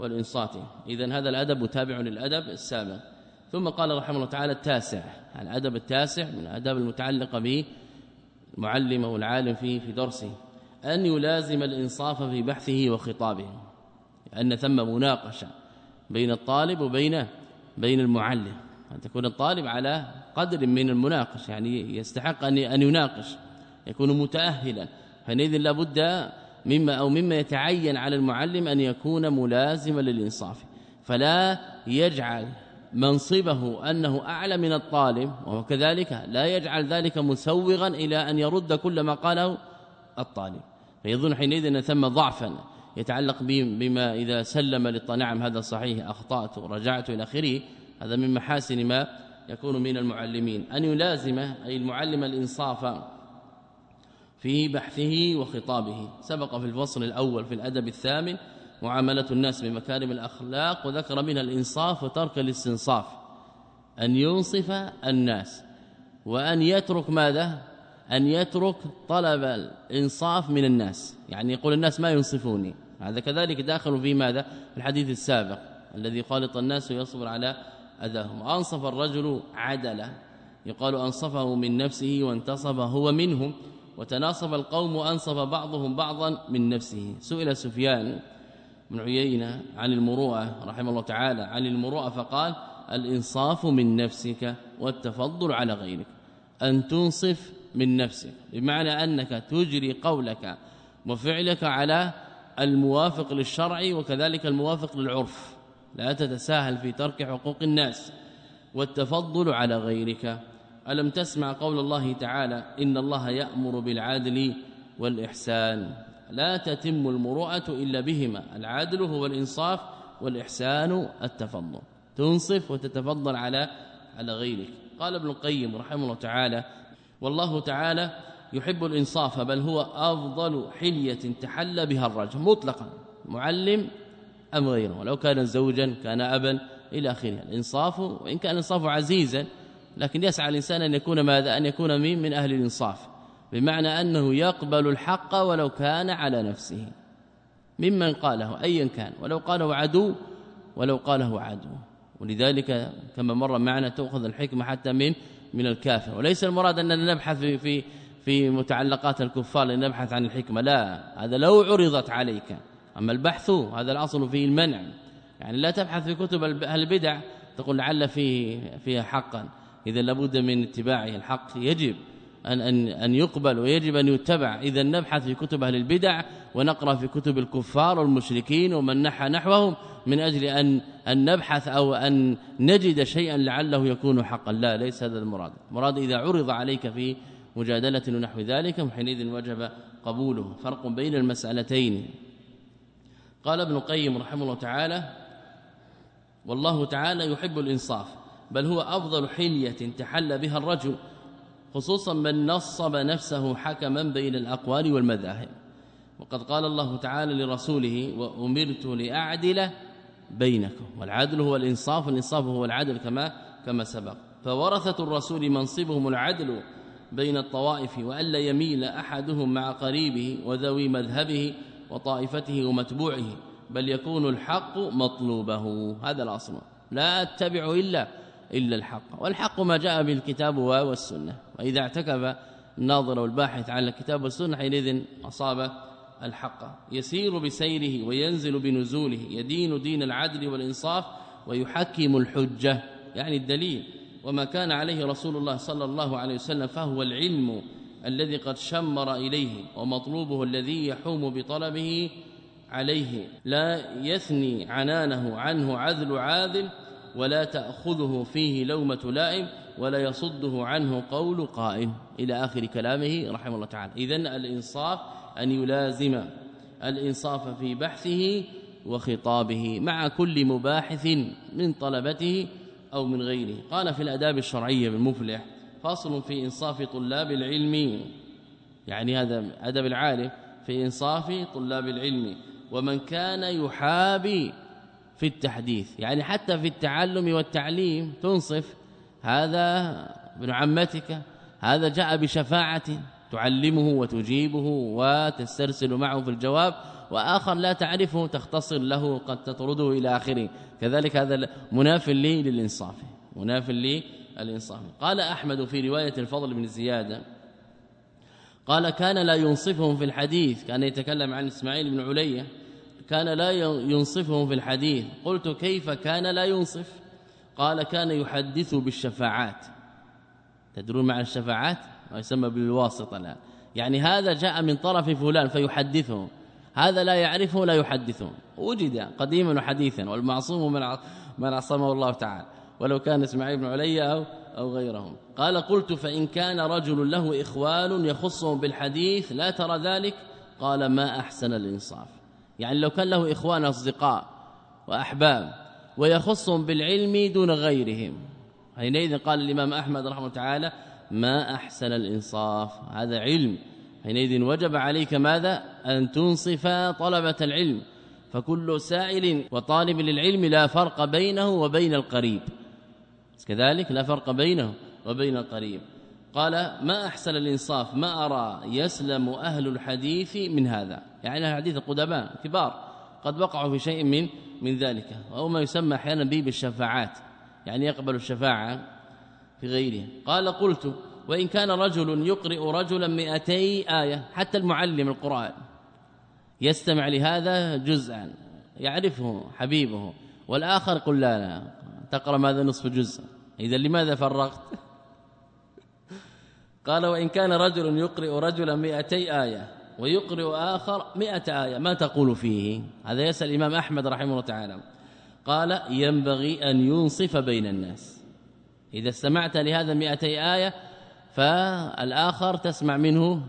والإنصات. إذا هذا الأدب متابع للأدب السابق ثم قال رحمه الله تعالى التاسع. الأدب التاسع من الأدب المتعلقة به المعلم والعالم فيه في درسه. أن يلازم الإنصاف في بحثه وخطابه. أن ثم مناقشة. بين الطالب وبين بين المعلم. أن تكون الطالب على قدر من المناقش يعني يستحق أن أن يناقش يكون متأهلا. حينئذ لابد مما أو مما يتعين على المعلم أن يكون ملازما للإنصاف. فلا يجعل منصبه أنه أعلى من الطالب وكذلك لا يجعل ذلك مسوغا إلى أن يرد كل ما قاله الطالب. فيظن حينئذ أن ثم ضعفا. يتعلق بما إذا سلم للطنعم هذا صحيح. أخطأت ورجعت إلى آخره. هذا من محاسن ما يكون من المعلمين. أن يلازم أي المعلم الإنصاف في بحثه وخطابه. سبق في الفصل الأول في الأدب الثامن معاملة الناس بمكارم الأخلاق وذكر منها الإنصاف وترك الاستنصاف. أن ينصف الناس. وأن يترك ماذا؟ أن يترك طلب الإنصاف من الناس. يعني يقول الناس ما ينصفوني. هذا كذلك داخل في ماذا؟ الحديث السابق الذي خالط الناس ويصبر على أذاهم. أنصف الرجل عدلا. يقال أنصفه من نفسه وانتصف هو منهم. وتناصب القوم وأنصف بعضهم بعضا من نفسه. سئل سفيان بن عيينة عن المروءة رحمه الله تعالى عن المروءة فقال الإنصاف من نفسك والتفضل على غيرك. أن تنصف من نفسك. بمعنى أنك تجري قولك وفعلك على الموافق للشرع وكذلك الموافق للعرف. لا تتساهل في ترك حقوق الناس والتفضل على غيرك. ألم تسمع قول الله تعالى إن الله يأمر بالعدل والإحسان؟ لا تتم المروءة إلا بهما العدل هو الإنصاف والإحسان التفضل. تنصف وتتفضل على على غيرك. قال ابن القيم رحمه الله تعالى والله تعالى يحب الإنصاف بل هو أفضل حلية تحلى بها الرجل مطلقا. معلم أم غيره؟ ولو كان زوجا كان أبا إلى آخره. الإنصاف وإن كان الإنصاف عزيزا لكن يسعى الإنسان أن يكون ماذا؟ أن يكون مين؟ من أهل الإنصاف. بمعنى أنه يقبل الحق ولو كان على نفسه. ممن قاله أيا كان. ولو قاله عدو ولو قاله عدو. ولذلك كما مر معنا تأخذ الحكمة حتى من من الكافر. وليس المراد أننا نبحث في في متعلقات الكفار لنبحث عن الحكمة. لا هذا لو عرضت عليك. أما البحث هذا الأصل فيه المنع. يعني لا تبحث في كتب البدع. تقول لعل فيه فيها حقا. إذا لابد من اتباعه الحق. يجب أن أن أن يقبل ويجب أن يتبع. إذا نبحث في كتب أهل البدع ونقرأ في كتب الكفار والمشركين ومن نحى نحوهم من أجل أن أن نبحث أو أن نجد شيئا لعله يكون حقا. لا ليس هذا المراد. المراد إذا عرض عليك في مجادلة ونحو ذلك حينئذ وجب قبوله. فرق بين المسألتين. قال ابن القيم رحمه الله تعالى والله تعالى يحب الإنصاف بل هو أفضل حلية تحل بها الرجل خصوصا من نصب نفسه حكما بين الأقوال والمذاهب. وقد قال الله تعالى لرسوله وأمرت لأعدل بينكم. والعدل هو الإنصاف الإنصاف هو العدل كما كما سبق. فورثة الرسول منصبهم العدل بين الطوائف وألا يميل أحدهم مع قريبه وذوي مذهبه وطائفته ومتبوعه بل يكون الحق مطلوبه. هذا الأصل. لا أتبع إلا إلا الحق. والحق ما جاء بالكتاب والسنة. وإذا اعتكف الناظر والباحث على الكتاب والسنة حينئذ أصاب الحق. يسير بسيره وينزل بنزوله يدين دين العدل والإنصاف ويحكم الحجة. يعني الدليل. وما كان عليه رسول الله صلى الله عليه وسلم فهو العلم الذي قد شمر إليه ومطلوبه الذي يحوم بطلبه عليه. لا يثني عنانه عنه عذل عاذل ولا تأخذه فيه لومة لائم ولا يصده عنه قول قائم. إلى آخر كلامه رحمه الله تعالى. إذن الإنصاف أن يلازم الإنصاف في بحثه وخطابه مع كل مباحث من طلبته أو من غيره. قال في الأداب الشرعية بالمفلح فصل في إنصاف طلاب العلم. يعني هذا أدب العالم في إنصاف طلاب العلم. ومن كان يحابي في التحديث يعني حتى في التعلم والتعليم تنصف. هذا ابن عمتك هذا جاء بشفاعة تعلمه وتجيبه وتسترسل معه في الجواب. وآخر لا تعرفه تختصر له قد تطرده إلى آخره. كذلك هذا مناف لي للإنصاف. مناف لي الإنصاف. قال أحمد في رواية الفضل بن زيادة قال كان لا ينصفهم في الحديث. كان يتكلم عن إسماعيل بن علية. كان لا ينصفهم في الحديث. قلت كيف كان لا ينصف؟ قال كان يحدث بالشفاعات. تدرون مع الشفاعات؟ ما يسمى بالواسطة الآن. يعني هذا جاء من طرف فلان فيحدثه هذا لا يعرفه لا يحدثه وجد قديما وحديثا والمعصوم من من عصمه الله تعالى. ولو كان إسماعيل بن علي أو أو غيرهم. قال قلت فإن كان رجل له إخوان يخصهم بالحديث لا ترى ذلك؟ قال ما أحسن الإنصاف. يعني لو كان له إخوان أصدقاء وأحباب ويخصهم بالعلم دون غيرهم. حينئذ قال الإمام أحمد رحمه الله تعالى ما أحسن الإنصاف. هذا علم. حينئذ وجب عليك ماذا؟ أن تنصف طلبة العلم. فكل سائل وطالب للعلم لا فرق بينه وبين القريب. كذلك لا فرق بينه وبين القريب. قال ما أحسن الإنصاف؟ ما أرى يسلم أهل الحديث من هذا. يعني الحديث القدماء كبار. قد وقعوا في شيء من من ذلك. أو ما يسمى أحيانا به بالشفاعات يعني يقبل الشفاعة في غيره. قال قلت وإن كان رجل يقرئ رجلا 200 آية حتى المعلم القرآن يستمع لهذا جزءا يعرفه حبيبه. والآخر يقول لا لا تقرأ ماذا نصف جزء. إذا لماذا فرقت؟ قال وإن كان رجل يقرئ رجلا 200 آية ويقرئ آخر 100 آية ما تقول فيه؟ هذا يسأل الإمام أحمد رحمه الله تعالى. قال ينبغي أن ينصف بين الناس. إذا استمعت لهذا 200 آية فالآخر تسمع منه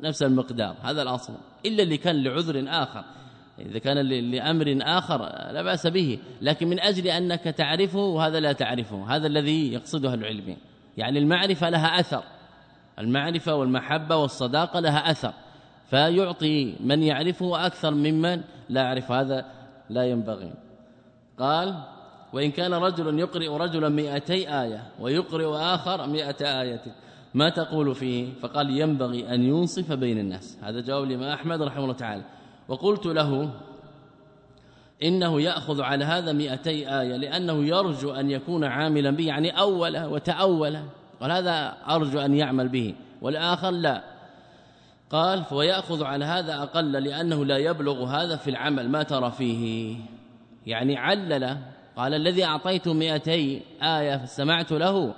نفس المقدار. هذا الأصل. إلا اللي كان لعذر آخر. إذا كان لأمر آخر لا بأس به. لكن من أجل أنك تعرفه وهذا لا تعرفه. هذا الذي يقصده العلم. يعني المعرفة لها أثر. المعرفة والمحبة والصداقة لها أثر. فيعطي من يعرفه أكثر ممن لا يعرف. هذا لا ينبغي. قال وإن كان رجل يقرئ رجلا 200 آية ويقرئ آخر 100 آية. ما تقول فيه؟ فقال ينبغي أن ينصف بين الناس. هذا جواب لما أحمد رحمه الله تعالى. وقلت له إنه يأخذ على هذا 200 آية لأنه يرجو أن يكون عاملا به يعني أول وتأول قال هذا أرجو أن يعمل به. والآخر لا. قال فيأخذ على هذا أقل لأنه لا يبلغ هذا في العمل ما ترى فيه. يعني علل قال الذي أعطيته 200 آية فسمعت له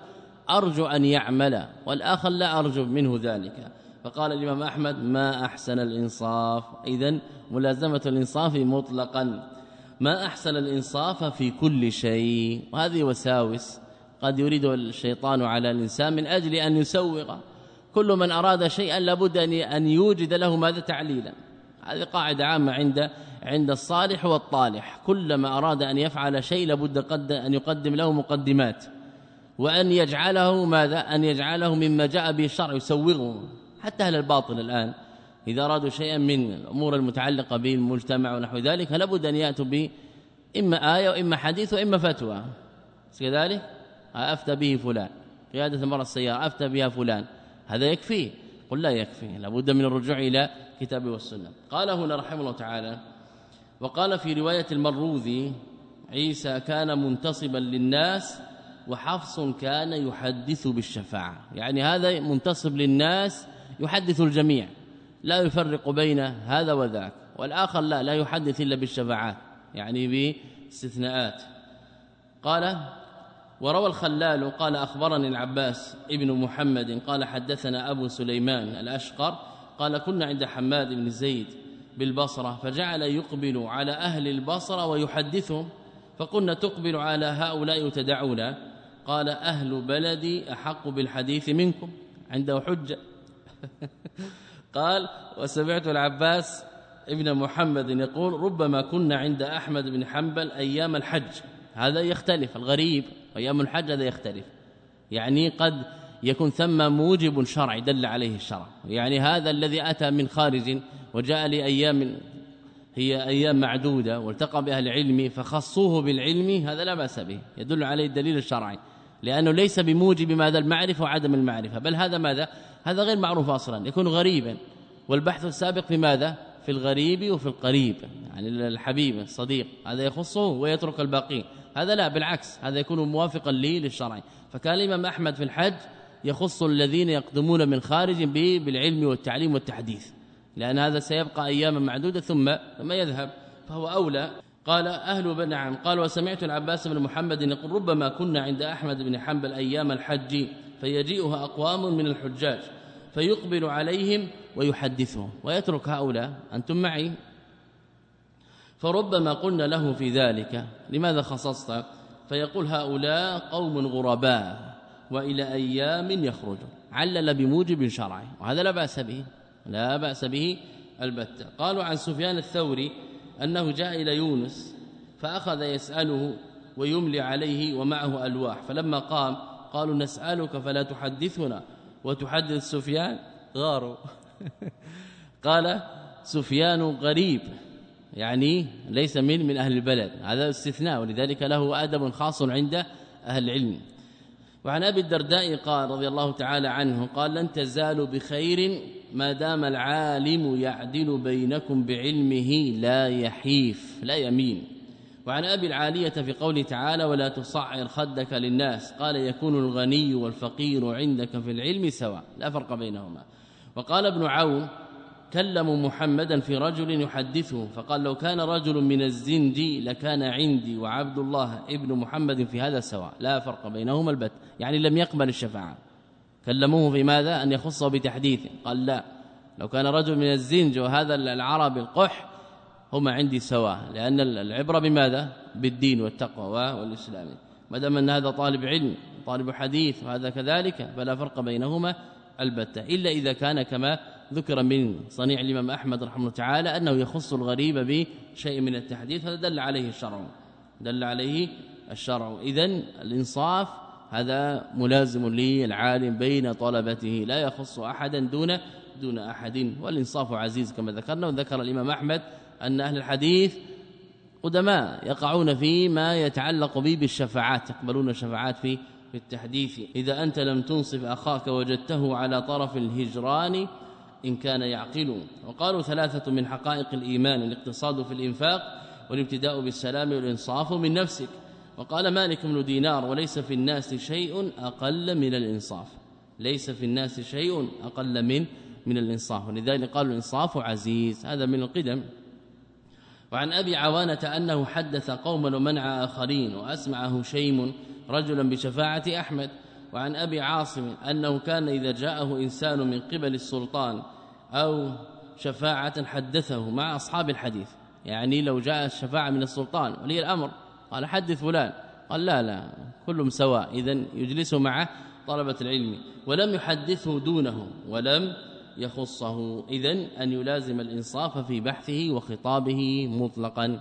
أرجو أن يعمل والآخر لا أرجو منه ذلك. فقال الإمام أحمد ما أحسن الإنصاف؟ إذا ملازمة الإنصاف مطلقا. ما أحسن الإنصاف في كل شيء؟ وهذه وساوس قد يريد الشيطان على الإنسان من أجل أن يسوغ. كل من أراد شيئا لابد أن يوجد له ماذا؟ تعليلا. هذه قاعدة عامة عند عند الصالح والطالح. كلما أراد أن يفعل شيء لابد قد أن يقدم له مقدمات. وأن يجعله ماذا؟ أن يجعله مما جاء به الشرع يسوغه. حتى أهل الباطل الآن إذا أرادوا شيئا من الأمور المتعلقة بالمجتمع ونحو ذلك لابد أن يأتوا به إما آية وإما حديث وإما فتوى. كذلك؟ أفتى به فلان. قيادة مرة السيارة أفتى بها فلان. هذا يكفي؟ قل لا يكفي. لابد من الرجوع إلى كتاب والسنة. قال هنا رحمه الله تعالى وقال في رواية المروذي عيسى كان منتصبا للناس وحفص كان يحدث بالشفاعة. يعني هذا منتصب للناس يحدث الجميع. لا يفرق بين هذا وذاك. والآخر لا لا يحدث إلا بالشفاعات. يعني باستثناءات. قال وروى الخلال قال أخبرني العباس ابن محمد قال حدثنا أبو سليمان الأشقر قال كنا عند حماد بن زيد بالبصرة فجعل يقبل على أهل البصرة ويحدثهم فقلنا تقبل على هؤلاء وتدعون قال أهل بلدي أحق بالحديث منكم. عنده حجة. قال وسمعت العباس ابن محمد يقول ربما كنا عند أحمد بن حنبل أيام الحج. هذا يختلف الغريب. أيام الحج هذا يختلف. يعني قد يكون ثم موجب شرعي دل عليه الشرع. يعني هذا الذي أتى من خارج وجاء لأيام هي أيام معدودة والتقى بأهل العلم فخصوه بالعلم هذا لا بأس به. يدل عليه الدليل الشرعي. لأنه ليس بموجب ماذا؟ المعرفة وعدم المعرفة. بل هذا ماذا؟ هذا غير معروف أصلا. يكون غريبا. والبحث السابق في ماذا؟ في الغريب وفي القريب. يعني الحبيب الصديق. هذا يخصه ويترك الباقي هذا لا بالعكس. هذا يكون موافقا لي للشرع. فكان الإمام أحمد في الحج يخص الذين يقدمون من خارج بالعلم والتعليم والتحديث. لأن هذا سيبقى اياما معدودة ثم ثم يذهب. فهو أولى قال أهل بن نعم قال وسمعت العباس بن محمد يقول ربما كنا عند أحمد بن حنبل أيام الحج فيجيئها أقوام من الحجاج فيقبل عليهم ويحدثهم ويترك هؤلاء أنتم معي؟ فربما قلنا له في ذلك لماذا خصصت؟ فيقول هؤلاء قوم غرباء وإلى أيام يخرجون علل بموجب شرعي وهذا لا بأس به لا بأس به البتة. قالوا عن سفيان الثوري أنه جاء إلى يونس فأخذ يسأله ويملي عليه ومعه ألواح فلما قام قالوا نسألك فلا تحدثنا وتحدث سفيان غاروا قال سفيان غريب يعني ليس من من أهل البلد هذا استثناء ولذلك له أدب خاص عند أهل العلم. وعن أبي الدرداء قال رضي الله تعالى عنه قال لن تزالوا بخير ما دام العالم يعدل بينكم بعلمه لا يحيف لا يمين. وعن أبي العالية في قوله تعالى ولا تصعر خدك للناس قال يكون الغني والفقير عندك في العلم سواء لا فرق بينهما. وقال ابن عون كلموا محمدا في رجل يحدثه فقال لو كان رجل من الزنج لكان عندي وعبد الله ابن محمد في هذا سواء لا فرق بينهما البت يعني لم يقبل الشفاعة. كلموه في ماذا أن يخصه بتحديث. قال لا. لو كان رجل من الزنج وهذا العرب القح هما عندي سواء. لأن العبرة بماذا؟ بالدين والتقوى والإسلام. ما دام أن هذا طالب علم طالب حديث وهذا كذلك فلا فرق بينهما البتة. إلا إذا كان كما ذكر من صنيع الإمام أحمد رحمه الله تعالى أنه يخص الغريب بشيء من التحديث هذا دل عليه الشرع. دل عليه الشرع. اذا الإنصاف هذا ملازم للعالم بين طلبته. لا يخص أحدا دون دون أحد. والإنصاف عزيز كما ذكرنا. وذكر الإمام أحمد أن أهل الحديث قدماء يقعون في ما يتعلق به بالشفاعات يقبلون الشفاعات في في التحديث. إذا أنت لم تنصف أخاك وجدته على طرف الهجران إن كان يعقل. وقالوا ثلاثة من حقائق الإيمان الاقتصاد في الإنفاق والابتداء بالسلام والإنصاف من نفسك. وقال مالك بن دينار وليس في الناس شيء أقل من الإنصاف. ليس في الناس شيء أقل من من الإنصاف. ولذلك قالوا الإنصاف عزيز. هذا من القدم. وعن أبي عوانة أنه حدث قوما ومنع آخرين وأسمعه شيم رجلا بشفاعة أحمد. وعن أبي عاصم أنه كان إذا جاءه إنسان من قبل السلطان أو شفاعة حدثه مع أصحاب الحديث. يعني لو جاء الشفاعة من السلطان ولي الأمر. قال حدث فلان. قال لا لا كلهم سواء. إذا يجلسه مع طلبة العلم. ولم يحدثه دونه ولم يخصه. إذا أن يلازم الإنصاف في بحثه وخطابه مطلقا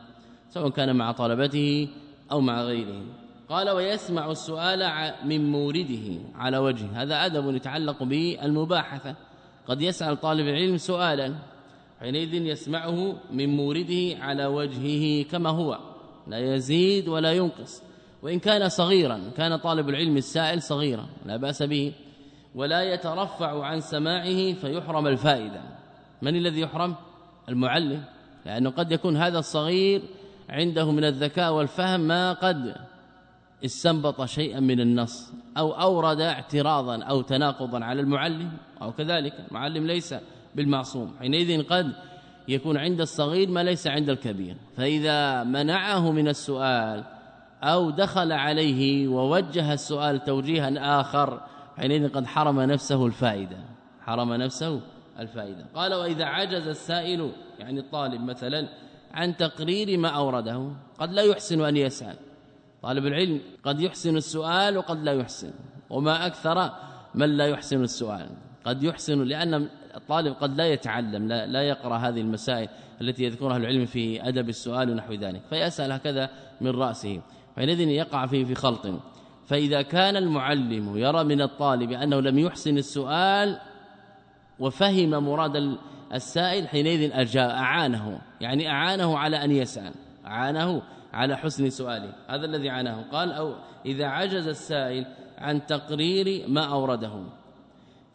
سواء كان مع طلبته أو مع غيره قال ويسمع السؤال من مورده على وجه. هذا أدب يتعلق بالمباحثة. قد يسأل طالب العلم سؤالا حينئذ يسمعه من مورده على وجهه كما هو. لا يزيد ولا ينقص. وإن كان صغيرا كان طالب العلم السائل صغيرا لا بأس به. ولا يترفع عن سماعه فيحرم الفائدة. من الذي يحرم؟ المعلم. لأنه قد يكون هذا الصغير عنده من الذكاء والفهم ما قد استنبط شيئا من النص أو أورد اعتراضا أو تناقضا على المعلم أو كذلك. المعلم ليس بالمعصوم. حينئذ قد يكون عند الصغير ما ليس عند الكبير. فإذا منعه من السؤال أو دخل عليه ووجه السؤال توجيها آخر حينئذ قد حرم نفسه الفائدة. حرم نفسه الفائدة. قال وإذا عجز السائل يعني الطالب مثلا عن تقرير ما أورده قد لا يحسن أن يسأل. طالب العلم قد يحسن السؤال وقد لا يحسن وما أكثر من لا يحسن السؤال. قد يحسن لأن الطالب قد لا يتعلم لا, لا يقرأ هذه المسائل التي يذكرها العلم في أدب السؤال ونحو ذلك فيسأل هكذا من رأسه. حينئذ يقع فيه في خلط. فإذا كان المعلم يرى من الطالب أنه لم يحسن السؤال وفهم مراد السائل حينئذ أعانه. يعني أعانه على أن يسأل أعانه على حسن سؤاله. هذا الذي عناه قال أو إذا عجز السائل عن تقرير ما أورده.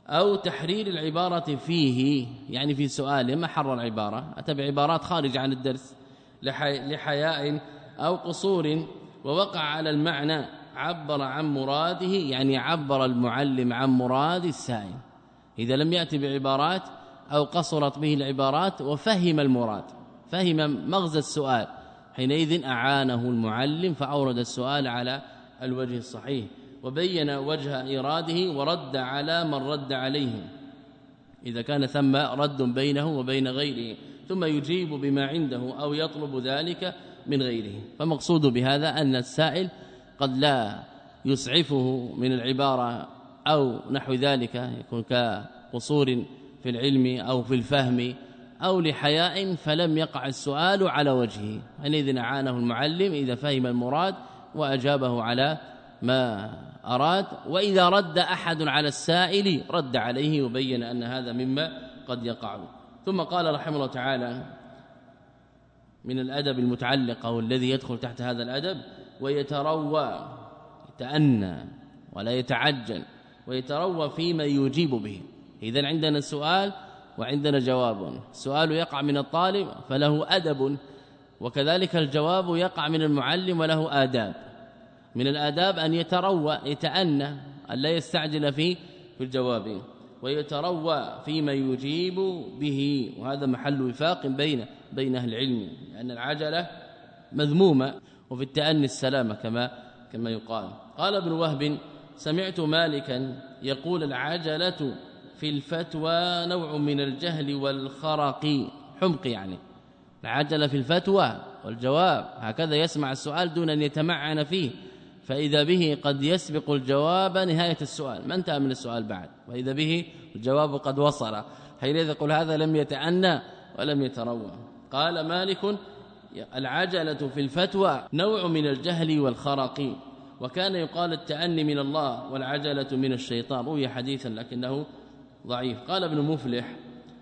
أو تحرير العبارة فيه يعني في سؤاله ما حرر العبارة؟ أتى بعبارات خارج عن الدرس لحياء أو قصور ووقع على المعنى عبر عن مراده يعني عبر المعلم عن مراد السائل. إذا لم يأتي بعبارات أو قصرت به العبارات وفهم المراد فهم مغزى السؤال. حينئذ أعانه المعلم فأورد السؤال على الوجه الصحيح. وبين وجه إراده ورد على من رد عليه. إذا كان ثم رد بينه وبين غيره ثم يجيب بما عنده أو يطلب ذلك من غيره. فمقصود بهذا أن السائل قد لا يسعفه من العبارة أو نحو ذلك يكون كقصور في العلم أو في الفهم أو لحياء فلم يقع السؤال على وجهه. حينئذ اعانه المعلم إذا فهم المراد وأجابه على ما أراد وإذا رد أحد على السائل رد عليه وبين أن هذا مما قد يقع ثم قال رحمه الله تعالى من الأدب المتعلق أو الذي يدخل تحت هذا الأدب ويتروى يتأنى ولا يتعجل ويتروى فيما يجيب به. إذا عندنا سؤال وعندنا جواب. السؤال يقع من الطالب فله أدب وكذلك الجواب يقع من المعلم وله آداب. من الآداب أن يتروى يتأنى أن لا يستعجل في في الجواب ويتروى فيما يجيب به. وهذا محل وفاق بين بين أهل العلم لأن العجلة مذمومة وفي التأني السلامه كما كما يقال. قال ابن وهب سمعت مالكا يقول العجلة في الفتوى نوع من الجهل والخرق. حمق يعني. العجلة في الفتوى والجواب. هكذا يسمع السؤال دون أن يتمعن فيه. فإذا به قد يسبق الجواب نهاية السؤال. ما انتهى من السؤال بعد؟ وإذا به الجواب قد وصل. حينئذ يقول هذا لم يتعنى ولم يتروى. قال مالك العجلة في الفتوى نوع من الجهل والخرق. وكان يقال التأني من الله والعجلة من الشيطان. روي حديثا لكنه ضعيف. قال ابن مفلح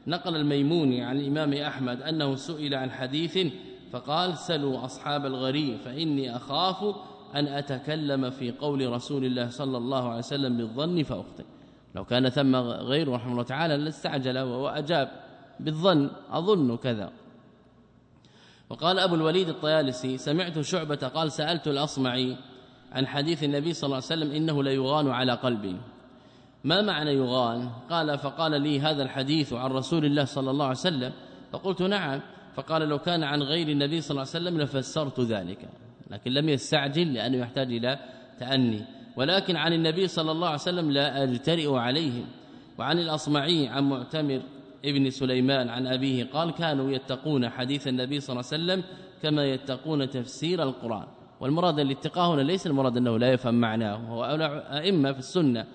نقل الميموني عن الإمام أحمد أنه سئل عن حديث فقال سلوا أصحاب الغريب فإني أخاف أن أتكلم في قول رسول الله صلى الله عليه وسلم بالظن فأخطئ. لو كان ثم غير رحمه الله تعالى لاستعجل وأجاب بالظن أظن كذا. وقال أبو الوليد الطيالسي سمعت شعبة قال سألت الأصمعي عن حديث النبي صلى الله عليه وسلم إنه ليغان على قلبي. ما معنى يغان؟ قال فقال لي هذا الحديث عن رسول الله صلى الله عليه وسلم. فقلت نعم. فقال لو كان عن غير النبي صلى الله عليه وسلم لفسرت ذلك. لكن لم يستعجل لأنه يحتاج إلى تأني. ولكن عن النبي صلى الله عليه وسلم لا أجترئ عليه وعن الأصمعي عن معتمر ابن سليمان عن أبيه قال كانوا يتقون حديث النبي صلى الله عليه وسلم كما يتقون تفسير القرآن. والمراد الاتقاء هنا ليس المراد أنه لا يفهم معناه هو أئمة في السنة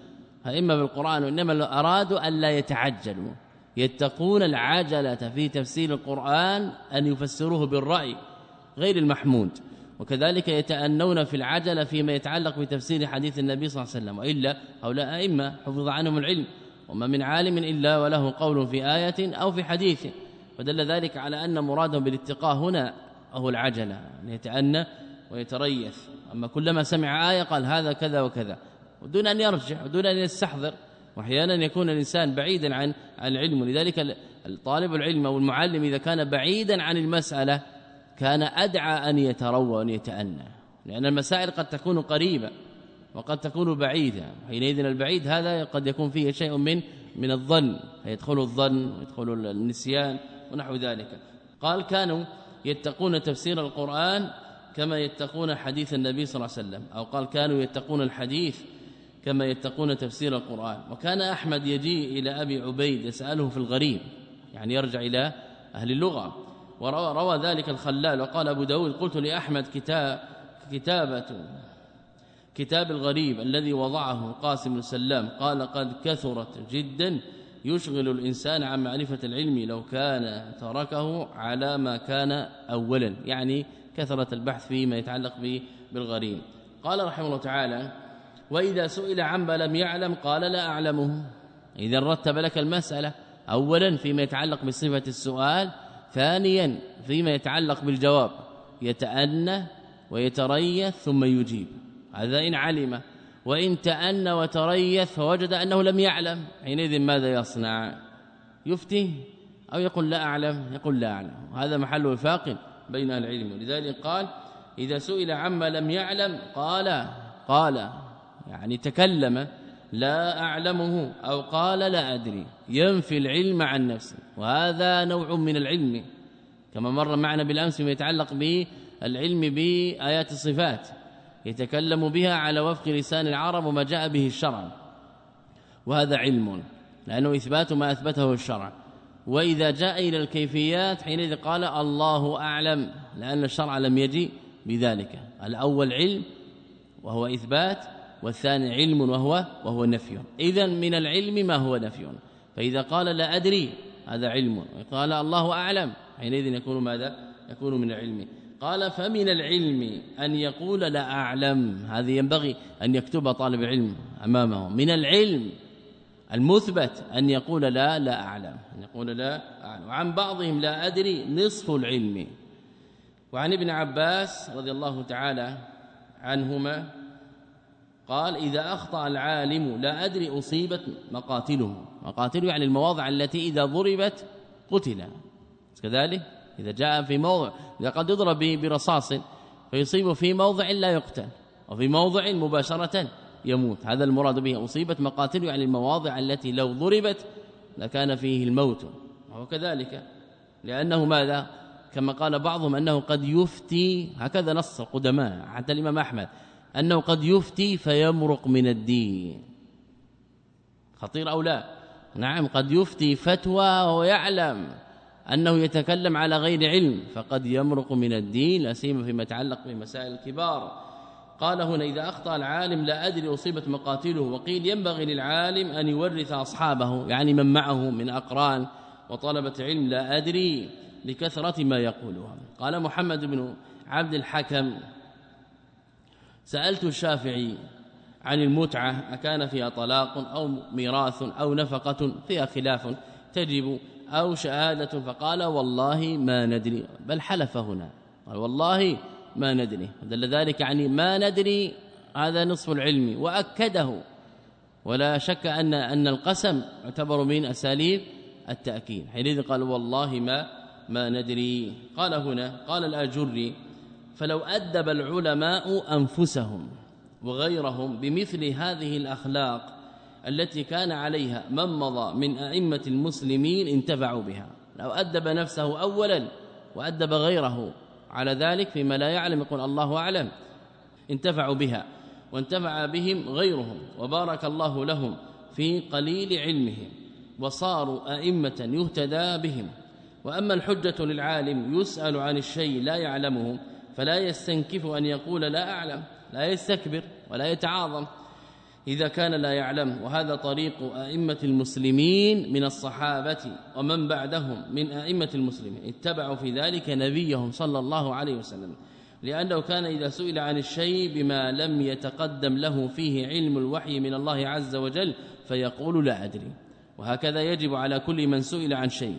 أئمة في القرآن وإنما أرادوا أن لا يتعجلوا. يتقون العجلة في تفسير القرآن أن يفسروه بالرأي غير المحمود. وكذلك يتأنون في العجلة فيما يتعلق بتفسير حديث النبي صلى الله عليه وسلم. وإلا هؤلاء أئمة حفظ عنهم العلم وما من عالم إلا وله قول في آية أو في حديث. ودل ذلك على أن مرادهم بالاتقاء هنا هو العجلة أن يتأنى ويتريث. أما كلما سمع آية قال هذا كذا وكذا ودون أن يرجع ودون أن يستحضر وأحيانا يكون الإنسان بعيدا عن العلم. ولذلك الطالب العلم أو المعلم إذا كان بعيدا عن المسألة كان أدعى أن يتروى وأن يتأنى لأن المسائل قد تكون قريبة وقد تكون بعيدة حينئذ البعيد هذا قد يكون فيه شيء من من الظن يدخل الظن ويدخل النسيان ونحو ذلك. قال كانوا يتقون تفسير القرآن كما يتقون حديث النبي صلى الله عليه وسلم أو قال كانوا يتقون الحديث كما يتقون تفسير القرآن وكان أحمد يجي إلى أبي عبيد يسأله في الغريب يعني يرجع إلى أهل اللغة. وروى روى ذلك الخلال وقال أبو داود قلت لأحمد كتاب كتابة كتاب الغريب الذي وضعه قاسم بن سلام قال قد كثرت جدا يشغل الإنسان عن معرفة العلم لو كان تركه على ما كان اولا. يعني كثرة البحث فيما يتعلق بالغريب. قال رحمه الله تعالى وإذا سئل عما لم يعلم قال لا أعلمه. إذا رتب لك المسألة اولا فيما يتعلق بصفة السؤال ثانيا فيما يتعلق بالجواب يتأنى ويتريث ثم يجيب. هذا إن علم. وإن تأنى وتريث فوجد أنه لم يعلم. حينئذ ماذا يصنع؟ يفتي أو يقول لا أعلم يقول لا أعلم. هذا محل وفاق بين العلم. ولذلك قال إذا سئل عما لم يعلم قال قال يعني تكلم لا أعلمه أو قال لا أدري ينفي العلم عن نفسه وهذا نوع من العلم. كما مر معنا بالأمس فيما يتعلق بالعلم بآيات الصفات يتكلم بها على وفق لسان العرب وما جاء به الشرع. وهذا علم لأنه إثبات ما أثبته الشرع. وإذا جاء إلى الكيفيات حينئذ قال الله أعلم لأن الشرع لم يجي بذلك. الأول علم وهو إثبات والثاني علم وهو وهو نفي. اذا من العلم ما هو نفي. فإذا قال لا أدري هذا علم. قال الله أعلم. حينئذ يكون ماذا؟ يكون من العلم. قال فمن العلم أن يقول لا أعلم. هذه ينبغي أن يكتب طالب العلم أمامه. من العلم المثبت أن يقول لا لا أعلم. أن يقول لا أعلم. وعن بعضهم لا أدري نصف العلم. وعن ابن عباس رضي الله تعالى عنهما قال إذا أخطأ العالم لا أدري أصيبت مقاتله. مقاتله يعني المواضع التي إذا ضربت قتل. كذلك إذا جاء في موضع إذا قد يضرب برصاص فيصيب في موضع لا يقتل وفي موضع مباشرة يموت. هذا المراد به أصيبت مقاتل يعني المواضع التي لو ضربت لكان فيه الموت. وهو كذلك. لأنه ماذا؟ كما قال بعضهم أنه قد يفتي هكذا نص القدماء حتى الإمام أحمد. أنه قد يفتي فيمرق من الدين. خطير أو لا؟ نعم قد يفتي فتوى وهو يعلم أنه يتكلم على غير علم فقد يمرق من الدين لا سيما فيما يتعلق بمسائل الكبار. قال هنا إذا أخطأ العالم لا أدري أصيبت مقاتله وقيل ينبغي للعالم أن يورث أصحابه يعني من معه من أقران وطلبة علم لا أدري لكثرة ما يقولها قال محمد بن عبد الحكم سألت الشافعي عن المتعة أكان فيها طلاق أو ميراث أو نفقة فيها خلاف تجب أو شهادة فقال والله ما ندري بل حلف هنا قال والله ما ندري دل ذلك يعني ما ندري هذا نصف العلم وأكده ولا شك أن أن القسم يعتبر من أساليب التأكيد حينئذ قال والله ما ما ندري قال هنا قال الأجري فلو أدب العلماء أنفسهم وغيرهم بمثل هذه الأخلاق التي كان عليها من مضى من أئمة المسلمين انتفعوا بها. لو أدب نفسه اولا وأدب غيره على ذلك فيما لا يعلم يقول الله أعلم. انتفعوا بها وانتفع بهم غيرهم وبارك الله لهم في قليل علمهم وصاروا أئمة يهتدى بهم. وأما الحجة للعالم يسأل عن الشيء لا يعلمه فلا يستنكف أن يقول لا أعلم لا يستكبر ولا يتعاظم. إذا كان لا يعلم وهذا طريق أئمة المسلمين من الصحابة ومن بعدهم من أئمة المسلمين. اتبعوا في ذلك نبيهم صلى الله عليه وسلم. لأنه كان إذا سئل عن الشيء بما لم يتقدم له فيه علم الوحي من الله عز وجل فيقول لا أدري. وهكذا يجب على كل من سئل عن شيء.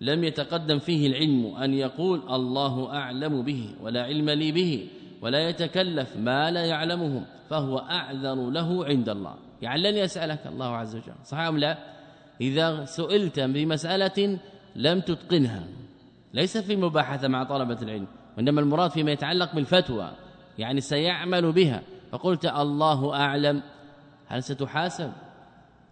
لم يتقدم فيه العلم أن يقول الله أعلم به ولا علم لي به ولا يتكلف ما لا يعلمه فهو أعذر له عند الله. يعني لن يسألك الله عز وجل. صحيح أم لا؟ إذا سئلت بمسألة لم تتقنها. ليس في مباحثة مع طلبة العلم وإنما المراد فيما يتعلق بالفتوى يعني سيعمل بها. فقلت الله أعلم. هل ستحاسب؟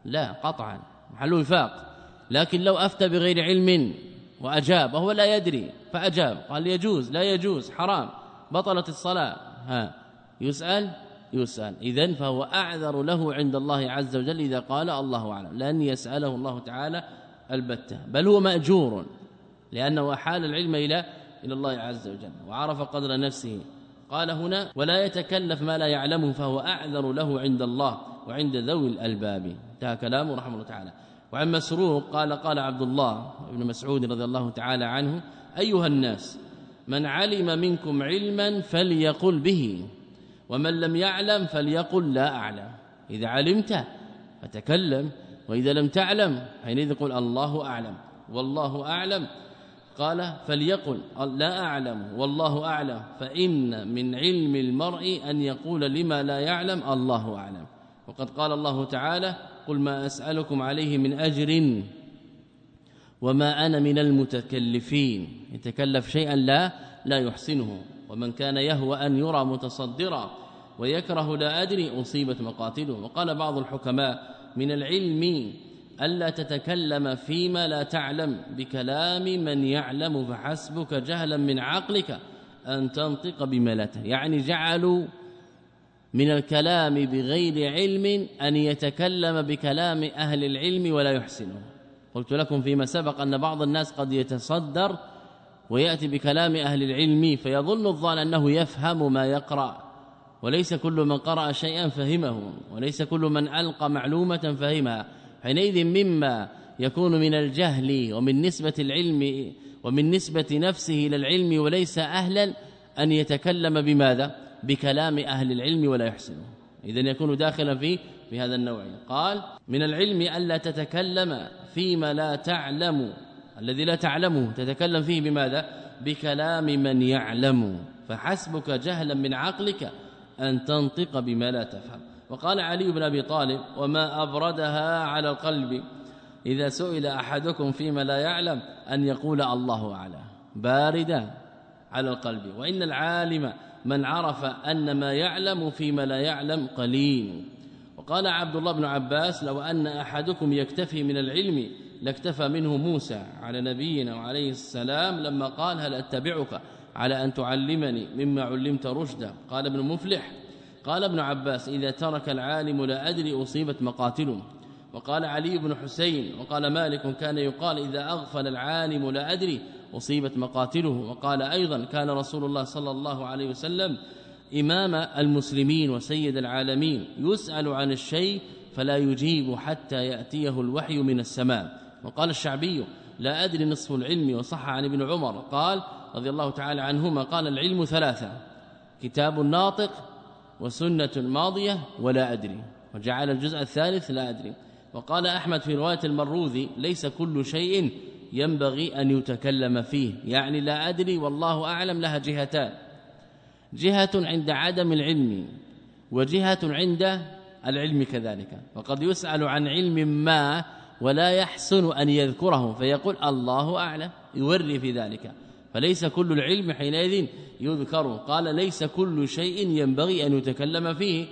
لا قطعا. محل وفاق لكن لو أفتى بغير علم وأجاب وهو لا يدري فأجاب. قال يجوز لا يجوز حرام. بطلت الصلاة. ها. يسأل يسأل. اذا فهو أعذر له عند الله عز وجل إذا قال الله أعلم. لن يسأله الله تعالى البتة. بل هو مأجور لأنه أحال العلم إلى إلى الله عز وجل. وعرف قدر نفسه. قال هنا ولا يتكلف ما لا يعلمه فهو أعذر له عند الله وعند ذوي الألباب. انتهى كلامه رحمه الله تعالى. وعن مسروق قال قال عبد الله بن مسعود رضي الله تعالى عنه أيها الناس من علم منكم علما فليقل به ومن لم يعلم فليقل لا أعلم. إذا علمت فتكلم وإذا لم تعلم حينئذ قل الله أعلم والله أعلم. قال فليقل لا أعلم والله أعلم. فإن من علم المرء أن يقول لما لا يعلم الله أعلم. وقد قال الله تعالى قل ما أسألكم عليه من أجر وما أنا من المتكلفين. يتكلف شيئا لا لا يحسنه. ومن كان يهوى أن يرى متصدرا ويكره لا أدري أصيبت مقاتله. وقال بعض الحكماء من العلم ألا تتكلم فيما لا تعلم. بكلام من يعلم فحسبك جهلا من عقلك أن تنطق بملته. يعني جعلوا من الكلام بغير علم أن يتكلم بكلام أهل العلم ولا يحسنه. قلت لكم فيما سبق أن بعض الناس قد يتصدر ويأتي بكلام أهل العلم فيظن الظان أنه يفهم ما يقرأ. وليس كل من قرأ شيئا فهمه وليس كل من ألقى معلومة فهمها. حينئذ مما يكون من الجهل ومن نسبة العلم ومن نسبة نفسه إلى العلم وليس أهلا أن يتكلم بماذا؟ بكلام أهل العلم ولا يحسنه. إذا يكون داخلا في في هذا النوع. قال من العلم ألا تتكلم فيما لا تعلم. الذي لا تعلمه تتكلم فيه بماذا؟ بكلام من يعلم. فحسبك جهلا من عقلك أن تنطق بما لا تفهم. وقال علي بن أبي طالب وما أبردها على القلب إذا سئل أحدكم فيما لا يعلم أن يقول الله اعلم باردا على القلب. وإن العالم من عرف أن ما يعلم فيما لا يعلم قليل. وقال عبد الله بن عباس لو أن أحدكم يكتفي من العلم لاكتفى منه موسى على نبينا وعليه السلام لما قال هل أتبعك على أن تعلمني مما علمت رشدا؟ قال ابن مفلح. قال ابن عباس إذا ترك العالم لا أدري أصيبت مقاتله وقال علي بن حسين وقال مالك كان يقال إذا أغفل العالم لا أدري أصيبت مقاتله. وقال أيضا كان رسول الله صلى الله عليه وسلم إمام المسلمين وسيد العالمين يسأل عن الشيء فلا يجيب حتى يأتيه الوحي من السماء. وقال الشعبي لا أدري نصف العلم وصح عن ابن عمر. قال رضي الله تعالى عنهما قال العلم ثلاثة كتاب ناطق وسنة ماضية ولا أدري. وجعل الجزء الثالث لا أدري. وقال أحمد في رواية المروذي ليس كل شيء ينبغي أن يتكلم فيه. يعني لا أدري والله أعلم لها جهتان. جهة عند عدم العلم وجهة عند العلم كذلك. وقد يسأل عن علم ما ولا يحسن أن يذكره فيقول الله أعلم يوري في ذلك. فليس كل العلم حينئذ يذكر. قال ليس كل شيء ينبغي أن يتكلم فيه.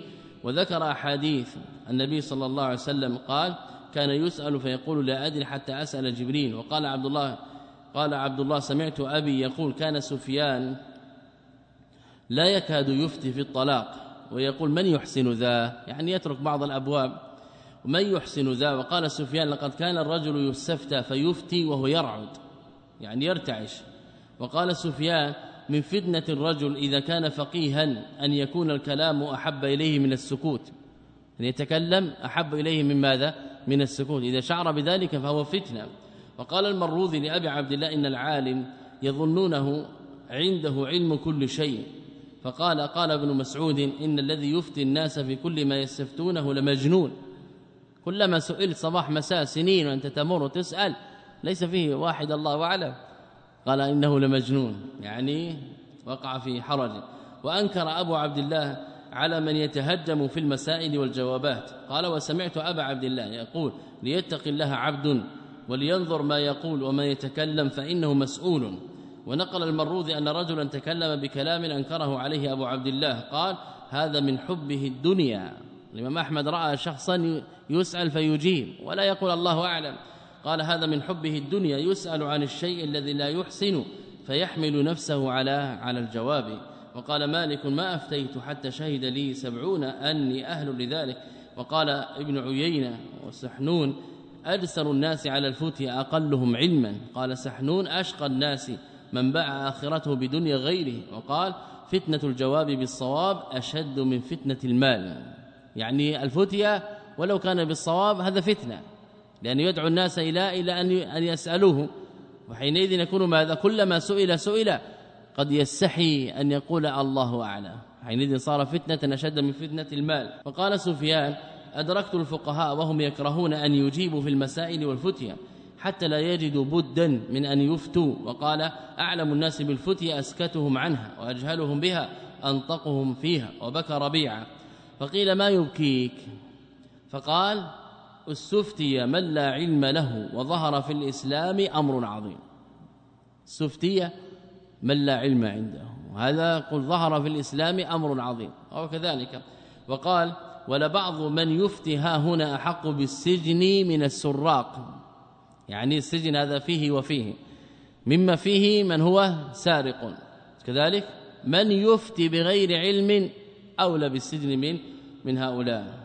وذكر أحاديث. النبي صلى الله عليه وسلم قال كان يسأل فيقول لا أدري حتى أسأل جبريل. وقال عبد الله قال عبد الله سمعت أبي يقول كان سفيان لا يكاد يفتي في الطلاق ويقول من يحسن ذا؟ يعني يترك بعض الأبواب. ومن يحسن ذا؟ وقال سفيان لقد كان الرجل يستفتى فيفتي وهو يرعد يعني يرتعش. وقال سفيان من فتنة الرجل إذا كان فقيها أن يكون الكلام أحب إليه من السكوت. ان يتكلم أحب إليه من ماذا؟ من السكوت إذا شعر بذلك فهو فتنة. وقال المروذي لأبي عبد الله إن العالم يظنونه عنده علم كل شيء. فقال قال ابن مسعود إن الذي يفتي الناس في كل ما يستفتونه لمجنون. كلما سئلت صباح مساء سنين وأنت تمر تسال ليس فيه واحد الله أعلم. قال إنه لمجنون. يعني وقع في حرج. وأنكر أبو عبد الله على من يتهجم في المسائل والجوابات. قال وسمعت أبا عبد الله يقول ليتق الله عبد ولينظر ما يقول وما يتكلم فإنه مسؤول. ونقل المروذي أن رجلا تكلم بكلام أنكره عليه أبو عبد الله. قال هذا من حبه الدنيا. الإمام أحمد رأى شخصا يسأل فيجيب ولا يقول الله أعلم. قال هذا من حبه الدنيا يسأل عن الشيء الذي لا يحسن فيحمل نفسه على على الجواب. وقال مالك ما أفتيت حتى شهد لي سبعون أني أهل لذلك. وقال ابن عيينة وسحنون أجسر الناس على الفتية أقلهم علما. قال سحنون أشقى الناس من باع آخرته بدنيا غيره. وقال فتنة الجواب بالصواب أشد من فتنة المال. يعني الفتية ولو كان بالصواب هذا فتنة. لأنه يدعو الناس إلى إلى أن يسألوه. وحينئذ يكون ماذا؟ كلما سئل سئل. قد يستحي أن يقول الله أعلم. حينئذ صار فتنة أشد من فتنة المال. وقال سفيان أدركت الفقهاء وهم يكرهون أن يجيبوا في المسائل والفتية حتى لا يجدوا بدا من أن يفتوا. وقال أعلم الناس بالفتية أسكتهم عنها وأجهلهم بها أنطقهم فيها وبكى ربيعة فقيل ما يبكيك؟ فقال استفتي من لا علم له وظهر في الإسلام أمر عظيم. استفتي من لا علم عنده. وهذا قل ظهر في الإسلام أمر عظيم. أو كذلك. وقال ولبعض من يفتي ها هنا أحق بالسجن من السراق. يعني السجن هذا فيه وفيه. مما فيه من هو سارق. كذلك من يفتي بغير علم أولى بالسجن من من هؤلاء.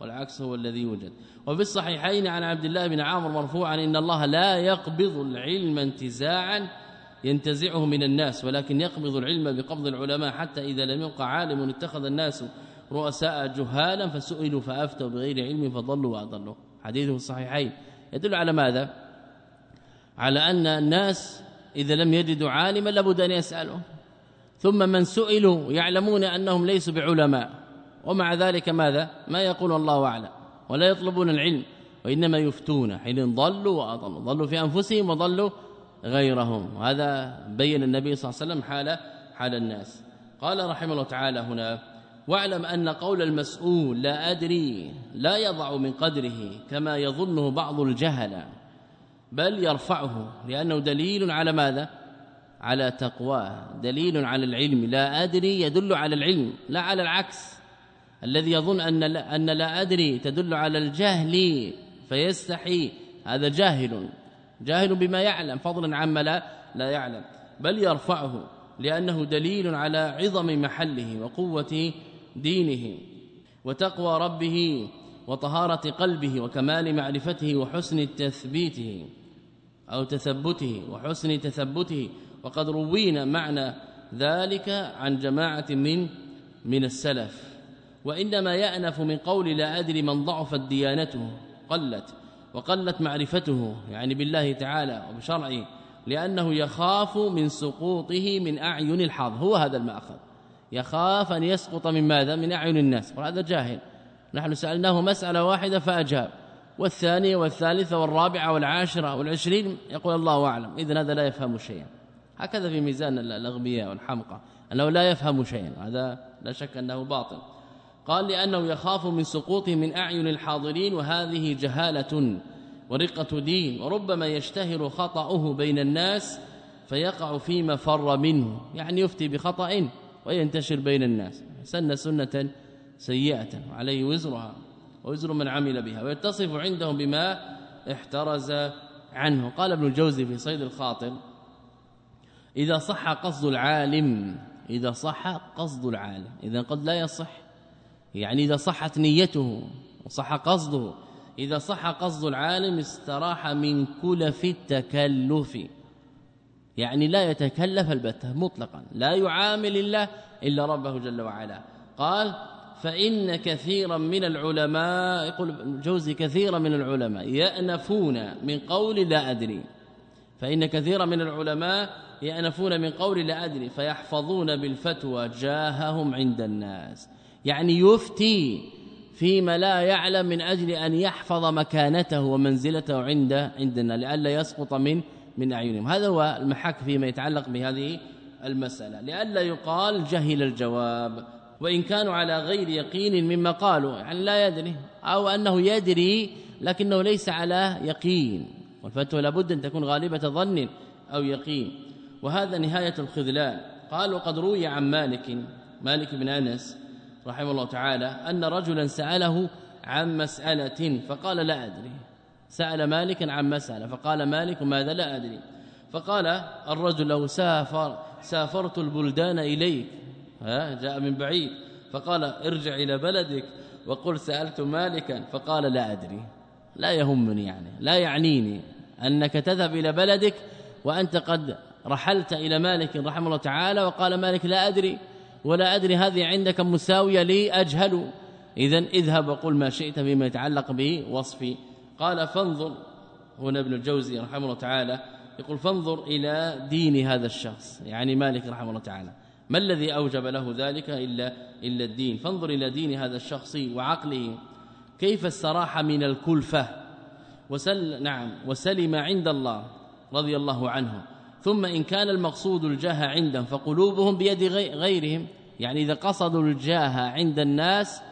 والعكس هو الذي يوجد. وفي الصحيحين عن عبد الله بن عامر مرفوعا إن الله لا يقبض العلم انتزاعا ينتزعه من الناس ولكن يقبض العلم بقبض العلماء حتى إذا لم يبقى عالم اتخذ الناس رؤساء جهالا فسئلوا فأفتوا بغير علم فضلوا وأضلوا. حديث في الصحيحين. يدل على ماذا؟ على أن الناس إذا لم يجدوا عالما لابد أن يسألوا. ثم من سئلوا يعلمون أنهم ليسوا بعلماء. ومع ذلك ماذا؟ ما يقول الله أعلم. ولا يطلبون العلم. وإنما يفتون حين ضلوا وأضلوا. ضلوا في أنفسهم وضلوا غيرهم. وهذا بين النبي صلى الله عليه وسلم حال حال الناس. قال رحمه الله تعالى هنا واعلم أن قول المسؤول لا أدري لا يضع من قدره كما يظنه بعض الجهل بل يرفعه. لأنه دليل على ماذا؟ على تقواه. دليل على العلم. لا أدري يدل على العلم لا على العكس. الذي يظن أن لا, أن لا أدري تدل على الجهل فيستحي. هذا جاهل. جاهل بما يعلم فضلا عما لا لا يعلم. بل يرفعه لأنه دليل على عظم محله وقوة دينه وتقوى ربه وطهارة قلبه وكمال معرفته وحسن تثبيته أو تثبته وحسن تثبته. وقد روينا معنى ذلك عن جماعة من من السلف. وإنما يأنف من قول لا أدري من ضعفت ديانته قلت. وقلت معرفته يعني بالله تعالى وبشرعه لأنه يخاف من سقوطه من أعين الحظ هو هذا المأخذ. يخاف أن يسقط من ماذا؟ من أعين الناس. وهذا جاهل. نحن سألناه مسألة واحدة فأجاب. والثانية والثالثة والرابعة والعاشرة والعشرين يقول الله أعلم. إذن هذا لا يفهم شيئا. هكذا في ميزان الأغبياء والحمقى أنه لا يفهم شيئا. هذا لا شك أنه باطل. قال لأنه يخاف من سقوطه من أعين الحاضرين وهذه جهالة ورقة دين وربما يشتهر خطأه بين الناس فيقع فيما فر منه يعني يفتي بخطأ وينتشر بين الناس. سن سنة سيئة وعليه وزرها ووزر من عمل بها ويتصف عندهم بما احترز عنه. قال ابن الجوزي في صيد الخاطر إذا صح قصد العالم إذا صح قصد العالم إذا قد لا يصح يعني إذا صحت نيته وصح قصده إذا صح قصد العالم استراح من كلف التكلف. يعني لا يتكلف البتة مطلقا لا يعامل الله إلا ربه جل وعلا. قال فإن كثيرا من العلماء يقول جوزي كثيرا من العلماء يأنفون من قول لا أدري. فإن كثيرا من العلماء يأنفون من قول لا أدري فيحفظون بالفتوى جاههم عند الناس. يعني يفتي فيما لا يعلم من أجل أن يحفظ مكانته ومنزلته عند عندنا لئلا يسقط من من أعينهم. هذا هو المحك فيما يتعلق بهذه المسألة. لئلا يقال جهل الجواب. وإن كانوا على غير يقين مما قالوا يعني لا يدري. أو أنه يدري لكنه ليس على يقين. والفتوى لابد أن تكون غالبة ظن أو يقين. وهذا نهاية الخذلان. قال وقد روي عن مالك مالك بن أنس رحمه الله تعالى أن رجلا سأله عن مسألة فقال لا أدري. سأل مالكا عن مسألة فقال مالك ماذا؟ لا أدري. فقال الرجل لو سافر سافرت البلدان إليك. ها جاء من بعيد. فقال ارجع إلى بلدك. وقل سألت مالكا فقال لا أدري. لا يهمني يعني لا يعنيني أنك تذهب إلى بلدك وأنت قد رحلت إلى مالك رحمه الله تعالى وقال مالك لا أدري. ولا أدري هذه عندك مساوية لي أجهل. إذا اذهب وقل ما شئت فيما يتعلق به وصفي قال فانظر. هنا ابن الجوزي رحمه الله تعالى يقول فانظر إلى دين هذا الشخص يعني مالك رحمه الله تعالى. ما الذي أوجب له ذلك إلا, إلا الدين؟ فانظر إلى دين هذا الشخص وعقله. كيف استراح من الكلفة؟ وسل نعم وسلم عند الله رضي الله عنه. ثم إن كان المقصود الجاه عندهم فقلوبهم بيد غيرهم. يعني إذا قصدوا الجاه عند الناس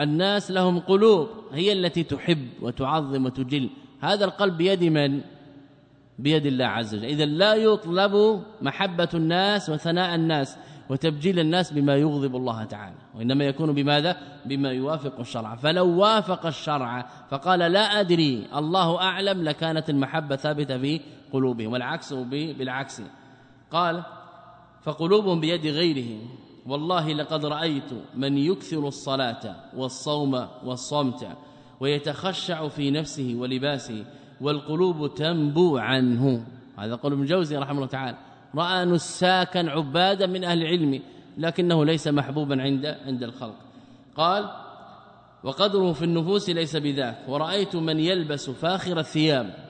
الناس لهم قلوب هي التي تحب وتعظم وتجل. هذا القلب بيد من؟ بيد الله عز وجل. إذا لا يطلب محبة الناس وثناء الناس وتبجيل الناس بما يغضب الله تعالى. وإنما يكون بماذا؟ بما يوافق الشرع. فلو وافق الشرع فقال لا أدري الله أعلم لكانت المحبة ثابتة في قلوبهم والعكس بالعكس. قال فقلوبهم بيد غيرهم. والله لقد رأيت من يكثر الصلاة والصوم والصمت ويتخشع في نفسه ولباسه والقلوب تنبو عنه. هذا قول ابن جوزي رحمه الله تعالى. رأى نساكا عبادا من أهل العلم لكنه ليس محبوبا عند عند الخلق. قال وقدره في النفوس ليس بذاك. ورأيت من يلبس فاخر الثياب.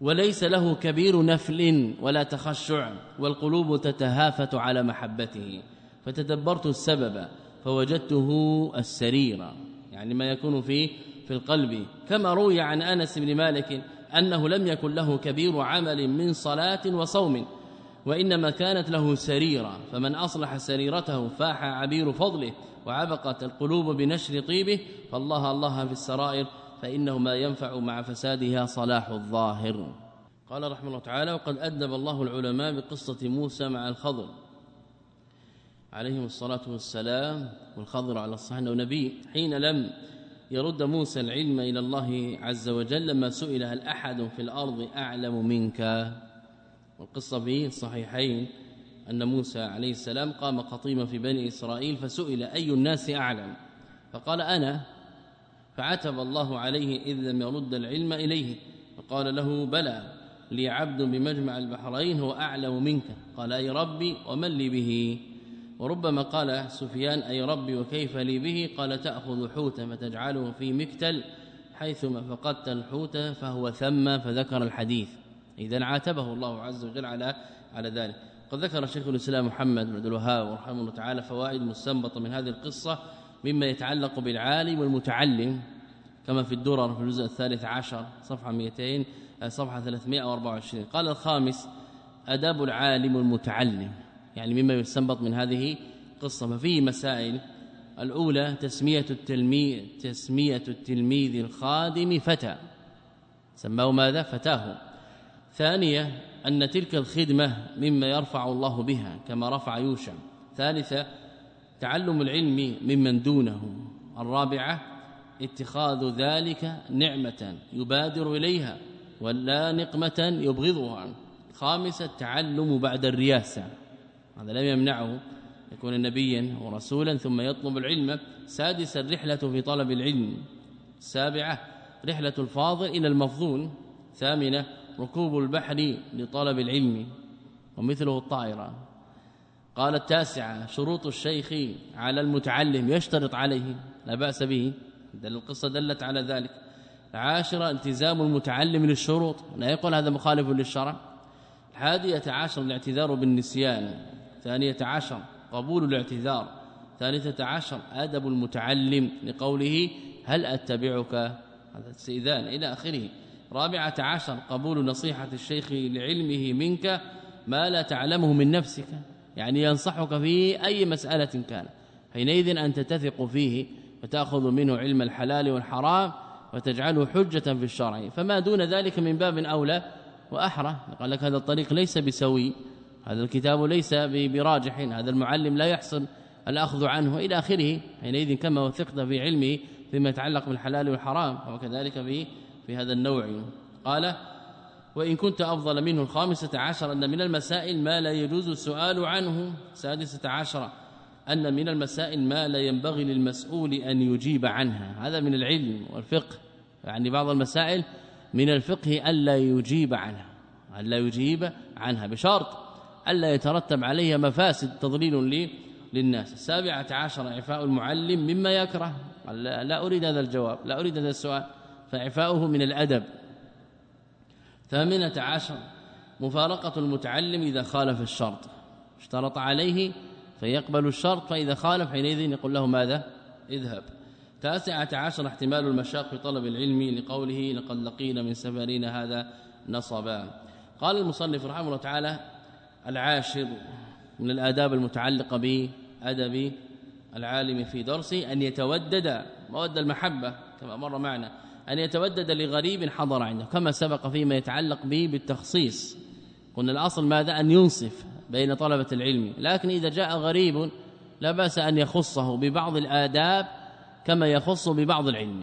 وليس له كبير نفل ولا تخشع والقلوب تتهافت على محبته. فتدبرت السبب فوجدته السرير. يعني ما يكون في في القلب. كما روي عن أنس بن مالك أنه لم يكن له كبير عمل من صلاة وصوم وإنما كانت له سريرة. فمن أصلح سريرته فاح عبير فضله وعبقت القلوب بنشر طيبه. فالله الله في السرائر فانه ما ينفع مع فسادها صلاح الظاهر. قال رحمه الله تعالى وقد أدب الله العلماء بقصة موسى مع الخضر. عليهم الصلاة والسلام. والخضر على الصحيح أنه نبي. حين لم يرد موسى العلم إلى الله عز وجل لما سئل هل أحد في الأرض أعلم منك؟ والقصة في الصحيحين أن موسى عليه السلام قام قطيما في بني إسرائيل فسئل أي الناس أعلم؟ فقال أنا. فعتب الله عليه إذ لم يرد العلم إليه فقال له بلى لي عبد بمجمع البحرين هو أعلم منك. قال أي ربي ومن لي به؟ وربما قال سفيان أي ربي وكيف لي به؟ قال تأخذ حوتا فتجعله في مكتل حيثما فقدت الحوت فهو ثم فذكر الحديث. اذا عاتبه الله عز وجل على على ذلك. قد ذكر شيخ الإسلام محمد بن الوهاب رحمه الله تعالى فوائد مستنبطة من هذه القصة مما يتعلق بالعالم والمتعلم كما في الدرر في الجزء الثالث عشر صفحة 200 صفحة 324 قال الخامس أداب العالم المتعلم. يعني مما يستنبط من هذه القصة. ففيه مسائل الأولى تسمية التلميذ تسمية التلميذ الخادم فتى. سماه ماذا؟ فتاه. ثانية أن تلك الخدمة مما يرفع الله بها كما رفع يوشع. ثالثة تعلم العلم ممن دونه. الرابعة اتخاذ ذلك نعمة يبادر إليها ولا نقمة يبغضها. خامسة التعلم بعد الرياسة. هذا لم يمنعه يكون نبيا ورسولا ثم يطلب العلم. سادسا الرحلة في طلب العلم. سابعة رحلة الفاضل إلى المفضول. ثامنة ركوب البحر لطلب العلم. ومثله الطائرة. قال التاسعة شروط الشيخ على المتعلم يشترط عليه لا بأس به. القصة دلت على ذلك. العاشرة التزام المتعلم للشروط. لا يقول هذا مخالف للشرع. الحادية عشر الاعتذار بالنسيان. ثانية عشر قبول الاعتذار. ثالثة عشر أدب المتعلم لقوله هل أتبعك؟ هذا استئذان إلى آخره. رابعة عشر قبول نصيحة الشيخ لعلمه منك ما لا تعلمه من نفسك. يعني ينصحك في أي مسألة كان. حينئذ أنت تثق فيه وتأخذ منه علم الحلال والحرام وتجعله حجة في الشرع. فما دون ذلك من باب أولى وأحرى. قال لك هذا الطريق ليس بسوي. هذا الكتاب ليس براجح. هذا المعلم لا يحصل الأخذ عنه إلى آخره. حينئذ كما وثقت في علمه فيما يتعلق بالحلال والحرام وكذلك في في هذا النوع. قال وإن كنت أفضل منه الخامسة عشر أن من المسائل ما لا يجوز السؤال عنه. سادسة عشر أن من المسائل ما لا ينبغي للمسؤول أن يجيب عنها. هذا من العلم والفقه. يعني بعض المسائل من الفقه ألا يجيب عنها. ألا يجيب عنها. بشرط ألا يترتب عليها مفاسد تضليل للناس. السابعة عشر عفاء المعلم مما يكره. لا أريد هذا الجواب. لا أريد هذا السؤال. فعفاؤه من الأدب. ثامنة عشر مفارقة المتعلم إذا خالف الشرط. اشترط عليه فيقبل الشرط فإذا خالف حينئذ يقول له ماذا؟ اذهب. تاسعة عشر احتمال المشاق في طلب العلم لقوله لقد لقينا من سفرنا هذا نصبا. قال المصنف رحمه الله تعالى العاشر من الآداب المتعلقة بأدب العالم في درسه أن يتودد مودة المحبة كما مر معنا. أن يتودد لغريب حضر عنده كما سبق فيما يتعلق به بالتخصيص. قلنا الأصل ماذا؟ أن ينصف بين طلبة العلم. لكن إذا جاء غريب لا بأس أن يخصه ببعض الآداب كما يخص ببعض العلم.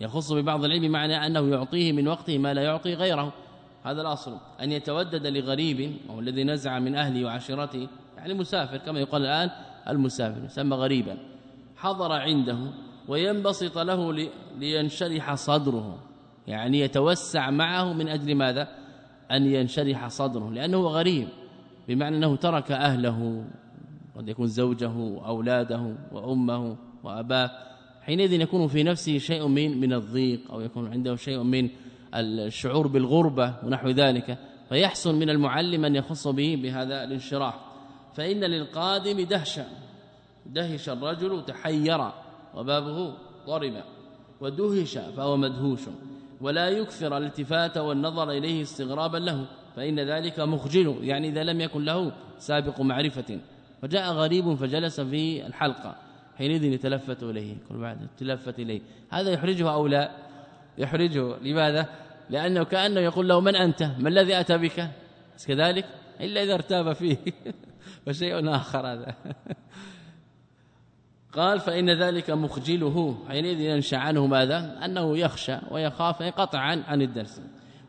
يخص ببعض العلم معنى أنه يعطيه من وقته ما لا يعطي غيره. هذا الأصل. أن يتودد لغريب أو الذي نزع من أهله وعشيرته يعني مسافر كما يقال الآن المسافر يسمى غريبا. حضر عنده وينبسط له لينشرح صدره. يعني يتوسع معه من أجل ماذا؟ أن ينشرح صدره لأنه غريب بمعنى أنه ترك أهله قد يكون زوجه وأولاده وأمه وأباه. حينئذ يكون في نفسه شيء من من الضيق أو يكون عنده شيء من الشعور بالغربة ونحو ذلك. فيحسن من المعلم أن يخص به بهذا الانشراح. فإن للقادم دهشة دهش الرجل تحير وبابه ضرب ودهش فهو مدهوش ولا يكثر الالتفات والنظر إليه استغرابا له فإن ذلك مخجل يعني إذا لم يكن له سابق معرفة. فجاء غريب فجلس في الحلقة حينئذ يتلفت إليه كل بعد تلفت إليه. هذا يحرجه أو لا؟ يحرجه. لماذا؟ لأنه كأنه يقول له من أنت؟ ما الذي أتى بك؟ كذلك؟ إلا إذا ارتاب فيه. فشيء آخر هذا. قال فإن ذلك مخجله. حينئذ ينشأ عنه ماذا؟ أنه يخشى ويخاف ينقطع عن, عن الدرس.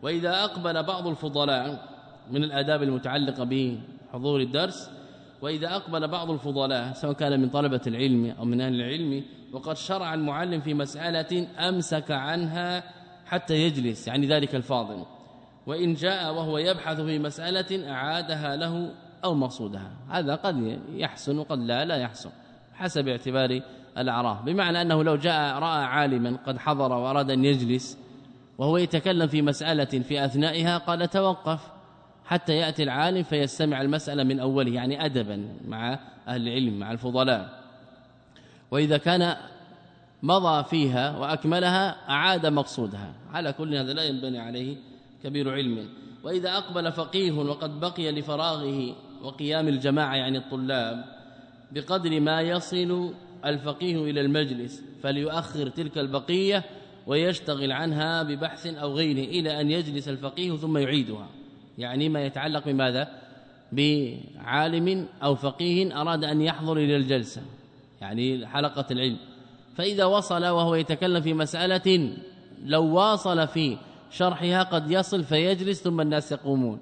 وإذا أقبل بعض الفضلاء من الآداب المتعلقة بحضور الدرس وإذا أقبل بعض الفضلاء سواء كان من طلبة العلم أو من أهل العلم وقد شرع المعلم في مسألة أمسك عنها حتى يجلس يعني ذلك الفاضل. وإن جاء وهو يبحث في مسألة أعادها له أو مقصودها. هذا قد يحسن وقد لا لا يحسن. حسب اعتبار الاعراف بمعنى أنه لو جاء رأى عالما قد حضر وأراد أن يجلس وهو يتكلم في مسألة في أثنائها قال توقف. حتى يأتي العالم فيستمع المسألة من أوله يعني ادبا مع أهل العلم مع الفضلاء. وإذا كان مضى فيها وأكملها أعاد مقصودها. على كل هذا لا ينبني عليه كبير علم. وإذا أقبل فقيه وقد بقي لفراغه وقيام الجماعة يعني الطلاب بقدر ما يصل الفقيه إلى المجلس فليؤخر تلك البقية ويشتغل عنها ببحث أو غيره إلى أن يجلس الفقيه ثم يعيدها. يعني ما يتعلق بماذا؟ بعالم أو فقيه أراد أن يحضر إلى الجلسة يعني حلقة العلم. فإذا وصل وهو يتكلم في مسألة لو واصل في شرحها قد يصل فيجلس ثم الناس يقومون.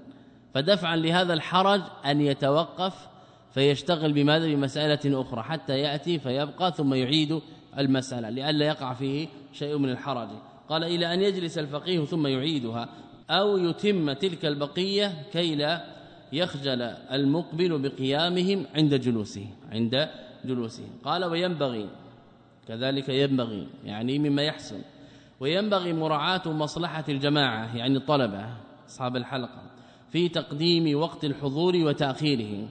فدفعا لهذا الحرج أن يتوقف فيشتغل بماذا؟ بمسألة أخرى. حتى يأتي فيبقى ثم يعيد المسألة لئلا يقع فيه شيء من الحرج. قال إلى أن يجلس الفقيه ثم يعيدها. أو يتم تلك البقية كي لا يخجل المقبل بقيامهم عند جلوسه عند جلوسه. قال وينبغي كذلك ينبغي يعني مما يحسن. وينبغي مراعاة مصلحة الجماعة يعني الطلبة أصحاب الحلقة في تقديم وقت الحضور وتأخيره.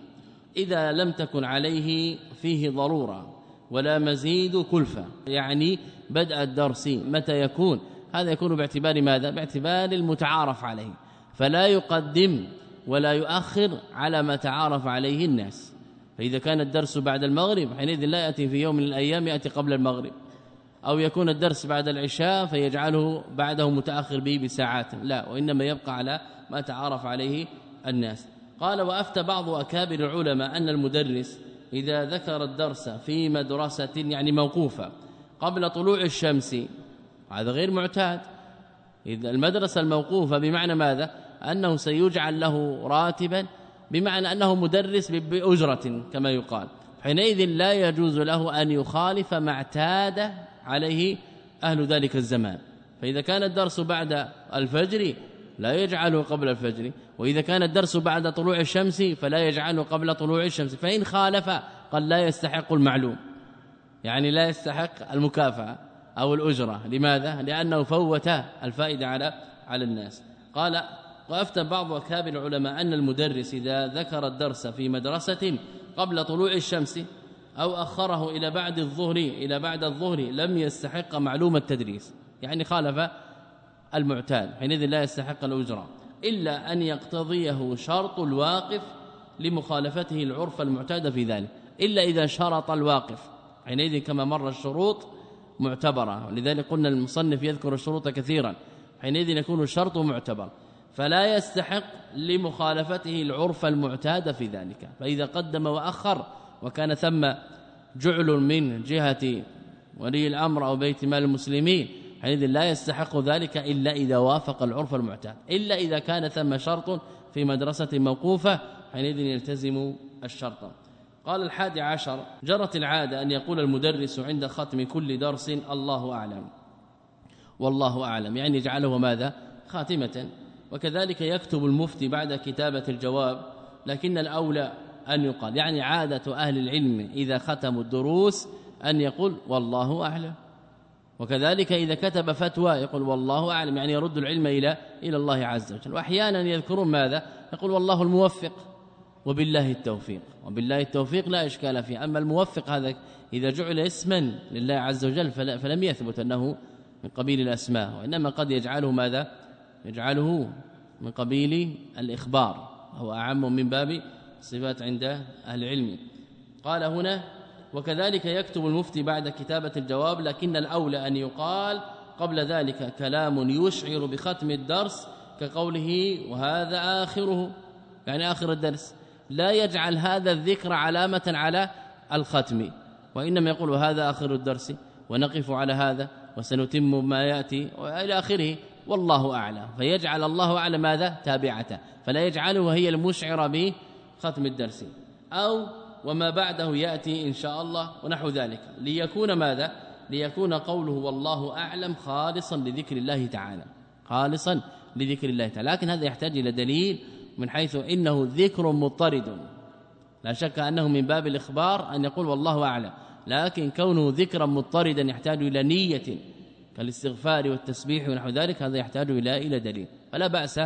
إذا لم تكن عليه فيه ضرورة ولا مزيد كلفة. يعني بدء الدرس متى يكون؟ هذا يكون باعتبار ماذا؟ باعتبار المتعارف عليه. فلا يقدم ولا يؤخر على ما تعارف عليه الناس. فإذا كان الدرس بعد المغرب حينئذ لا يأتي في يوم من الأيام يأتي قبل المغرب. أو يكون الدرس بعد العشاء فيجعله بعده متأخر به بساعات. لا وإنما يبقى على ما تعارف عليه الناس. قال وأفتى بعض أكابر العلماء أن المدرس إذا ذكر الدرس في مدرسة يعني موقوفة قبل طلوع الشمس هذا غير معتاد. اذا المدرسة الموقوفة بمعنى ماذا؟ أنه سيجعل له راتبا بمعنى أنه مدرس بأجرة كما يقال. حينئذ لا يجوز له أن يخالف ما اعتاد عليه أهل ذلك الزمان. فإذا كان الدرس بعد الفجر لا يجعله قبل الفجر. وإذا كان الدرس بعد طلوع الشمس فلا يجعله قبل طلوع الشمس. فإن خالف قد لا يستحق المعلوم. يعني لا يستحق المكافأة أو الأجرة. لماذا؟ لأنه فوت الفائدة على على الناس. قال وأفتى بعض أكابر العلماء أن المدرس إذا ذكر الدرس في مدرسة قبل طلوع الشمس أو أخره إلى بعد الظهر إلى بعد الظهر لم يستحق معلوم التدريس. يعني خالف المعتاد حينئذ لا يستحق الأجرة إلا أن يقتضيه شرط الواقف لمخالفته العرف المعتاد في ذلك إلا إذا شرط الواقف. حينئذ كما مر الشروط معتبرة ولذلك قلنا المصنف يذكر الشروط كثيرا حينئذ يكون الشرط معتبر فلا يستحق لمخالفته العرف المعتاد في ذلك. فإذا قدم وأخر وكان ثم جعل من جهة ولي الأمر أو بيت مال المسلمين حينئذ لا يستحق ذلك إلا إذا وافق العرف المعتاد إلا إذا كان ثم شرط في مدرسة موقوفة حينئذ يلتزم الشرط. قال الحادي عشر جرت العادة أن يقول المدرس عند ختم كل درس الله أعلم. والله أعلم يعني يجعله ماذا؟ خاتمة. وكذلك يكتب المفتي بعد كتابة الجواب لكن الأولى أن يقال. يعني عادة أهل العلم إذا ختموا الدروس أن يقول والله أعلم. وكذلك إذا كتب فتوى يقول والله أعلم يعني يرد العلم إلى إلى الله عز وجل. وأحيانا يذكرون ماذا؟ يقول والله الموفق وبالله التوفيق. وبالله التوفيق لا إشكال فيه. أما الموفق هذا إذا جعل اسما لله عز وجل فلم يثبت أنه من قبيل الأسماء. وإنما قد يجعله ماذا؟ يجعله من قبيل الإخبار. هو أعم من باب صفات عند أهل العلم. قال هنا وكذلك يكتب المفتي بعد كتابة الجواب لكن الأولى أن يقال قبل ذلك كلام يشعر بختم الدرس كقوله وهذا آخره. يعني آخر الدرس. لا يجعل هذا الذكر علامة على الختم وإنما يقول وهذا آخر الدرس ونقف على هذا وسنتم ما يأتي وإلى آخره. والله أعلم. فيجعل الله أعلم ماذا؟ تابعته. فلا يجعله هي المشعرة بختم الدرس. أو وما بعده يأتي إن شاء الله ونحو ذلك. ليكون ماذا؟ ليكون قوله والله أعلم خالصا لذكر الله تعالى. خالصا لذكر الله تعالى. لكن هذا يحتاج إلى دليل من حيث إنه ذكر مضطرد. لا شك أنه من باب الإخبار أن يقول والله أعلم. لكن كونه ذكرا مضطردا يحتاج إلى نية كالاستغفار والتسبيح ونحو ذلك هذا يحتاج إلى إلى دليل. فلا بأس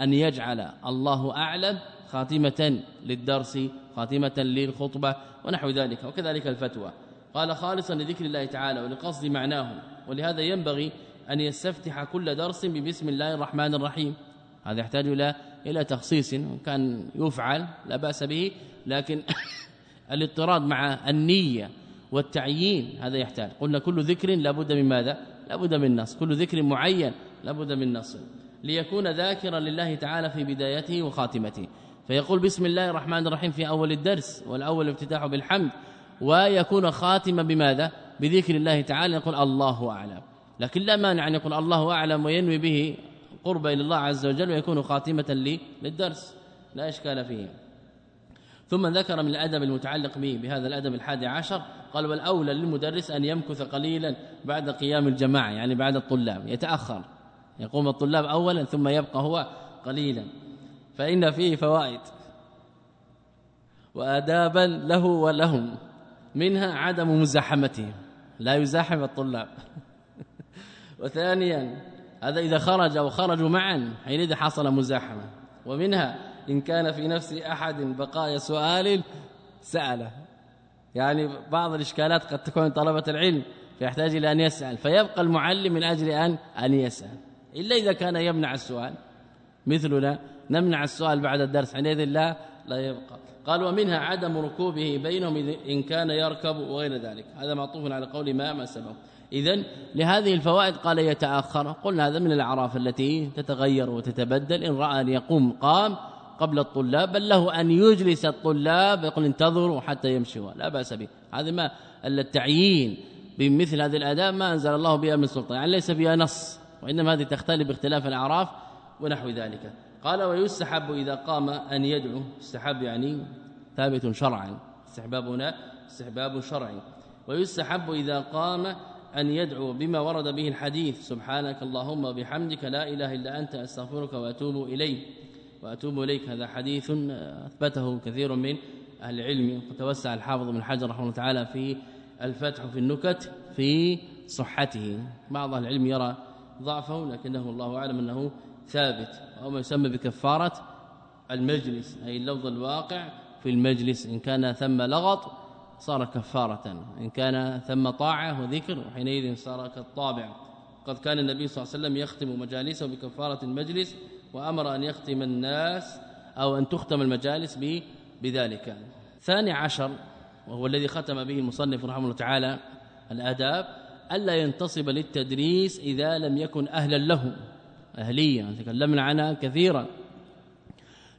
أن يجعل الله أعلم خاتمة للدرس خاتمة للخطبة ونحو ذلك وكذلك الفتوى. قال خالصا لذكر الله تعالى ولقصد معناه ولهذا ينبغي أن يستفتح كل درس ببسم الله الرحمن الرحيم. هذا يحتاج إلى إلى تخصيص كان يفعل لا بأس به لكن الاضطراد مع النية والتعيين هذا يحتاج. قلنا كل ذكر لابد من ماذا؟ لابد من نص. كل ذكر معين لابد من نص. ليكون ذاكرا لله تعالى في بدايته وخاتمته. فيقول بسم الله الرحمن الرحيم في أول الدرس والأول افتتاح بالحمد ويكون خاتما بماذا؟ بذكر الله تعالى يقول الله أعلم. لكن لا مانع أن يقول الله أعلم وينوي به قرب إلى الله عز وجل ويكون خاتمة للدرس. لا إشكال فيه. ثم ذكر من الأدب المتعلق به بهذا الأدب الحادي عشر قال والأولى للمدرس أن يمكث قليلا بعد قيام الجماعة يعني بعد الطلاب يتأخر يقوم الطلاب اولا ثم يبقى هو قليلا. فإن فيه فوائد. وادابا له ولهم منها عدم مزاحمتهم لا يزاحم الطلاب. وثانيا هذا إذا خرج أو خرجوا معا حينئذ حصل مزاحمة. ومنها إن كان في نفس أحد بقايا سؤال سأله. يعني بعض الإشكالات قد تكون طلبة العلم فيحتاج إلى أن يسأل فيبقى المعلم من أجل أن أن يسأل. إلا إذا كان يمنع السؤال مثلنا نمنع السؤال بعد الدرس حينئذ لا لا يبقى. قال ومنها عدم ركوبه بينهم إن كان يركب وغير ذلك. هذا معطوف على قول ما ما سبق. اذا لهذه الفوائد قال يتأخر. قلنا هذا من الأعراف التي تتغير وتتبدل. إن رأى أن يقوم قام قبل الطلاب بل له أن يجلس الطلاب يقول انتظروا حتى يمشوا لا بأس به. هذا ما التعيين بمثل هذه الاداب ما أنزل الله بها من سلطان. يعني ليس فيها نص وإنما هذه تختلف باختلاف الأعراف ونحو ذلك. قال ويستحب إذا قام أن يدعو. استحب يعني ثابت شرعا. استحباب هنا استحباب شرعي. ويستحب إذا قام أن يدعو بما ورد به الحديث. سبحانك اللهم وبحمدك لا إله إلا أنت أستغفرك وأتوب إليك. وأتوب إليك. هذا حديث أثبته كثير من أهل العلم. وتوسع الحافظ بن حجر رحمه الله تعالى في الفتح في النكت في صحته. بعض العلم يرى ضعفه لكنه الله أعلم أنه ثابت أو ما يسمى بكفارة المجلس أي اللفظ الواقع في المجلس إن كان ثم لغط صار كفارة إن كان ثم طاعة وذكر حينئذ صار كالطابع. قد كان النبي صلى الله عليه وسلم يختم مجالسه بكفارة المجلس وأمر أن يختم الناس أو أن تختم المجالس بذلك. ثاني عشر وهو الذي ختم به المصنف رحمه الله تعالى الآداب ألا ينتصب للتدريس إذا لم يكن أهلا له. أهلية تكلمنا عنها كثيرا.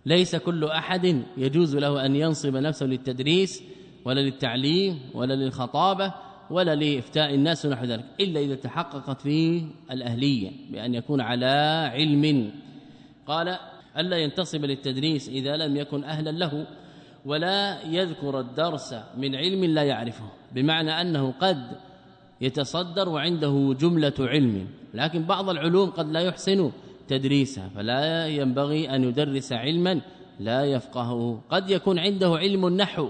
ليس كل أحد يجوز له أن ينصب نفسه للتدريس ولا للتعليم ولا للخطابة ولا لإفتاء الناس ونحو ذلك إلا إذا تحققت فيه الأهلية بأن يكون على علم. قال ألا ينتصب للتدريس إذا لم يكن أهلا له ولا يذكر الدرس من علم لا يعرفه بمعنى أنه قد يتصدر وعنده جملة علم. لكن بعض العلوم قد لا يحسن تدريسها فلا ينبغي أن يدرس علما لا يفقهه. قد يكون عنده علم النحو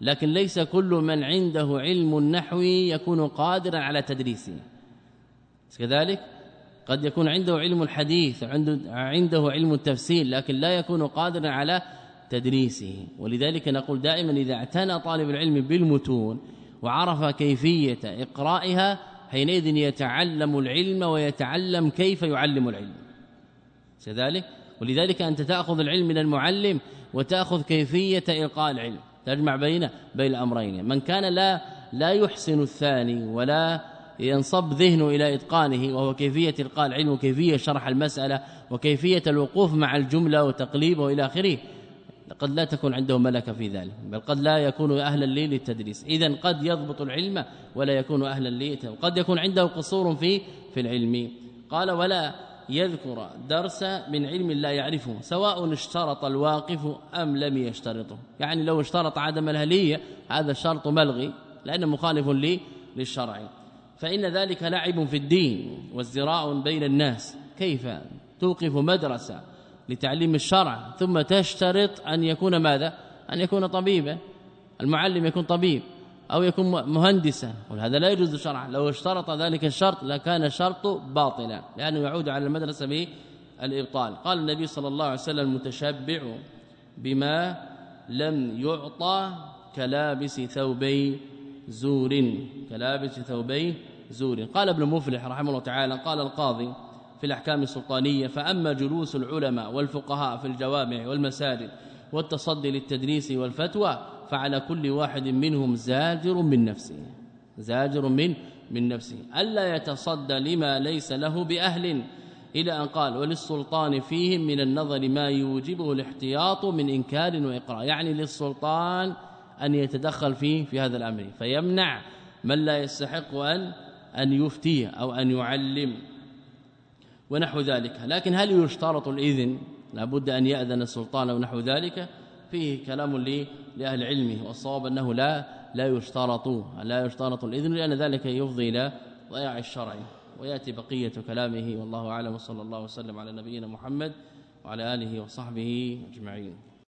لكن ليس كل من عنده علم النحو يكون قادرا على تدريسه. كذلك قد يكون عنده علم الحديث عنده عنده علم التفسير لكن لا يكون قادرا على تدريسه. ولذلك نقول دائما إذا اعتنى طالب العلم بالمتون وعرف كيفية إقرائها حينئذ يتعلم العلم ويتعلم كيف يعلم العلم. كذلك ولذلك أنت تأخذ العلم من المعلم وتأخذ كيفية إلقاء العلم. تجمع بين بين الأمرين. من كان لا لا يحسن الثاني ولا ينصب ذهنه إلى إتقانه وهو كيفية إلقاء العلم وكيفية شرح المسألة وكيفية الوقوف مع الجملة وتقليبه إلى آخره قد لا تكون عنده ملكة في ذلك بل قد لا يكون أهلا للتدريس. إذا قد يضبط العلم ولا يكون أهلا للتدريس. قد يكون عنده قصور في في العلم. قال ولا يذكر درس من علم لا يعرفه سواء اشترط الواقف أم لم يشترطه. يعني لو اشترط عدم الاهليه هذا الشرط ملغي لأنه مخالف لي للشرع. فإن ذلك لعب في الدين وازدراء بين الناس. كيف؟ توقف مدرسة. لتعليم الشرع ثم تشترط أن يكون ماذا؟ أن يكون طبيبا. المعلم يكون طبيب أو يكون مهندسا. وهذا لا يجوز شرعا. لو اشترط ذلك الشرط لكان الشرط باطلا لأنه يعود على المدرسة بالإبطال. قال النبي صلى الله عليه وسلم المتشبع بما لم يعطى كلابس ثوبي زور. كلابس ثوبي زور. قال ابن مفلح رحمه الله تعالى قال القاضي في الأحكام السلطانية فأما جلوس العلماء والفقهاء في الجوامع والمساجد والتصدي للتدريس والفتوى فعلى كل واحد منهم زاجر من نفسه زاجر من من نفسه. ألا يتصدى لما ليس له بأهل؟ إلى أن قال وللسلطان فيهم من النظر ما يوجبه الاحتياط من إنكار وإقرار. يعني للسلطان أن يتدخل فيه في هذا الأمر فيمنع من لا يستحق ان أن يفتي أو أن يعلم. ونحو ذلك. لكن هل يشترط الإذن؟ لابد أن يأذن السلطان أو نحو ذلك. فيه كلام لأهل العلم والصواب أنه لا لا يشترط لا يشترط الإذن لأن ذلك يفضي إلى ضياع الشرع ويأتي بقية كلامه. والله أعلم صلى الله وسلم على نبينا محمد وعلى آله وصحبه أجمعين.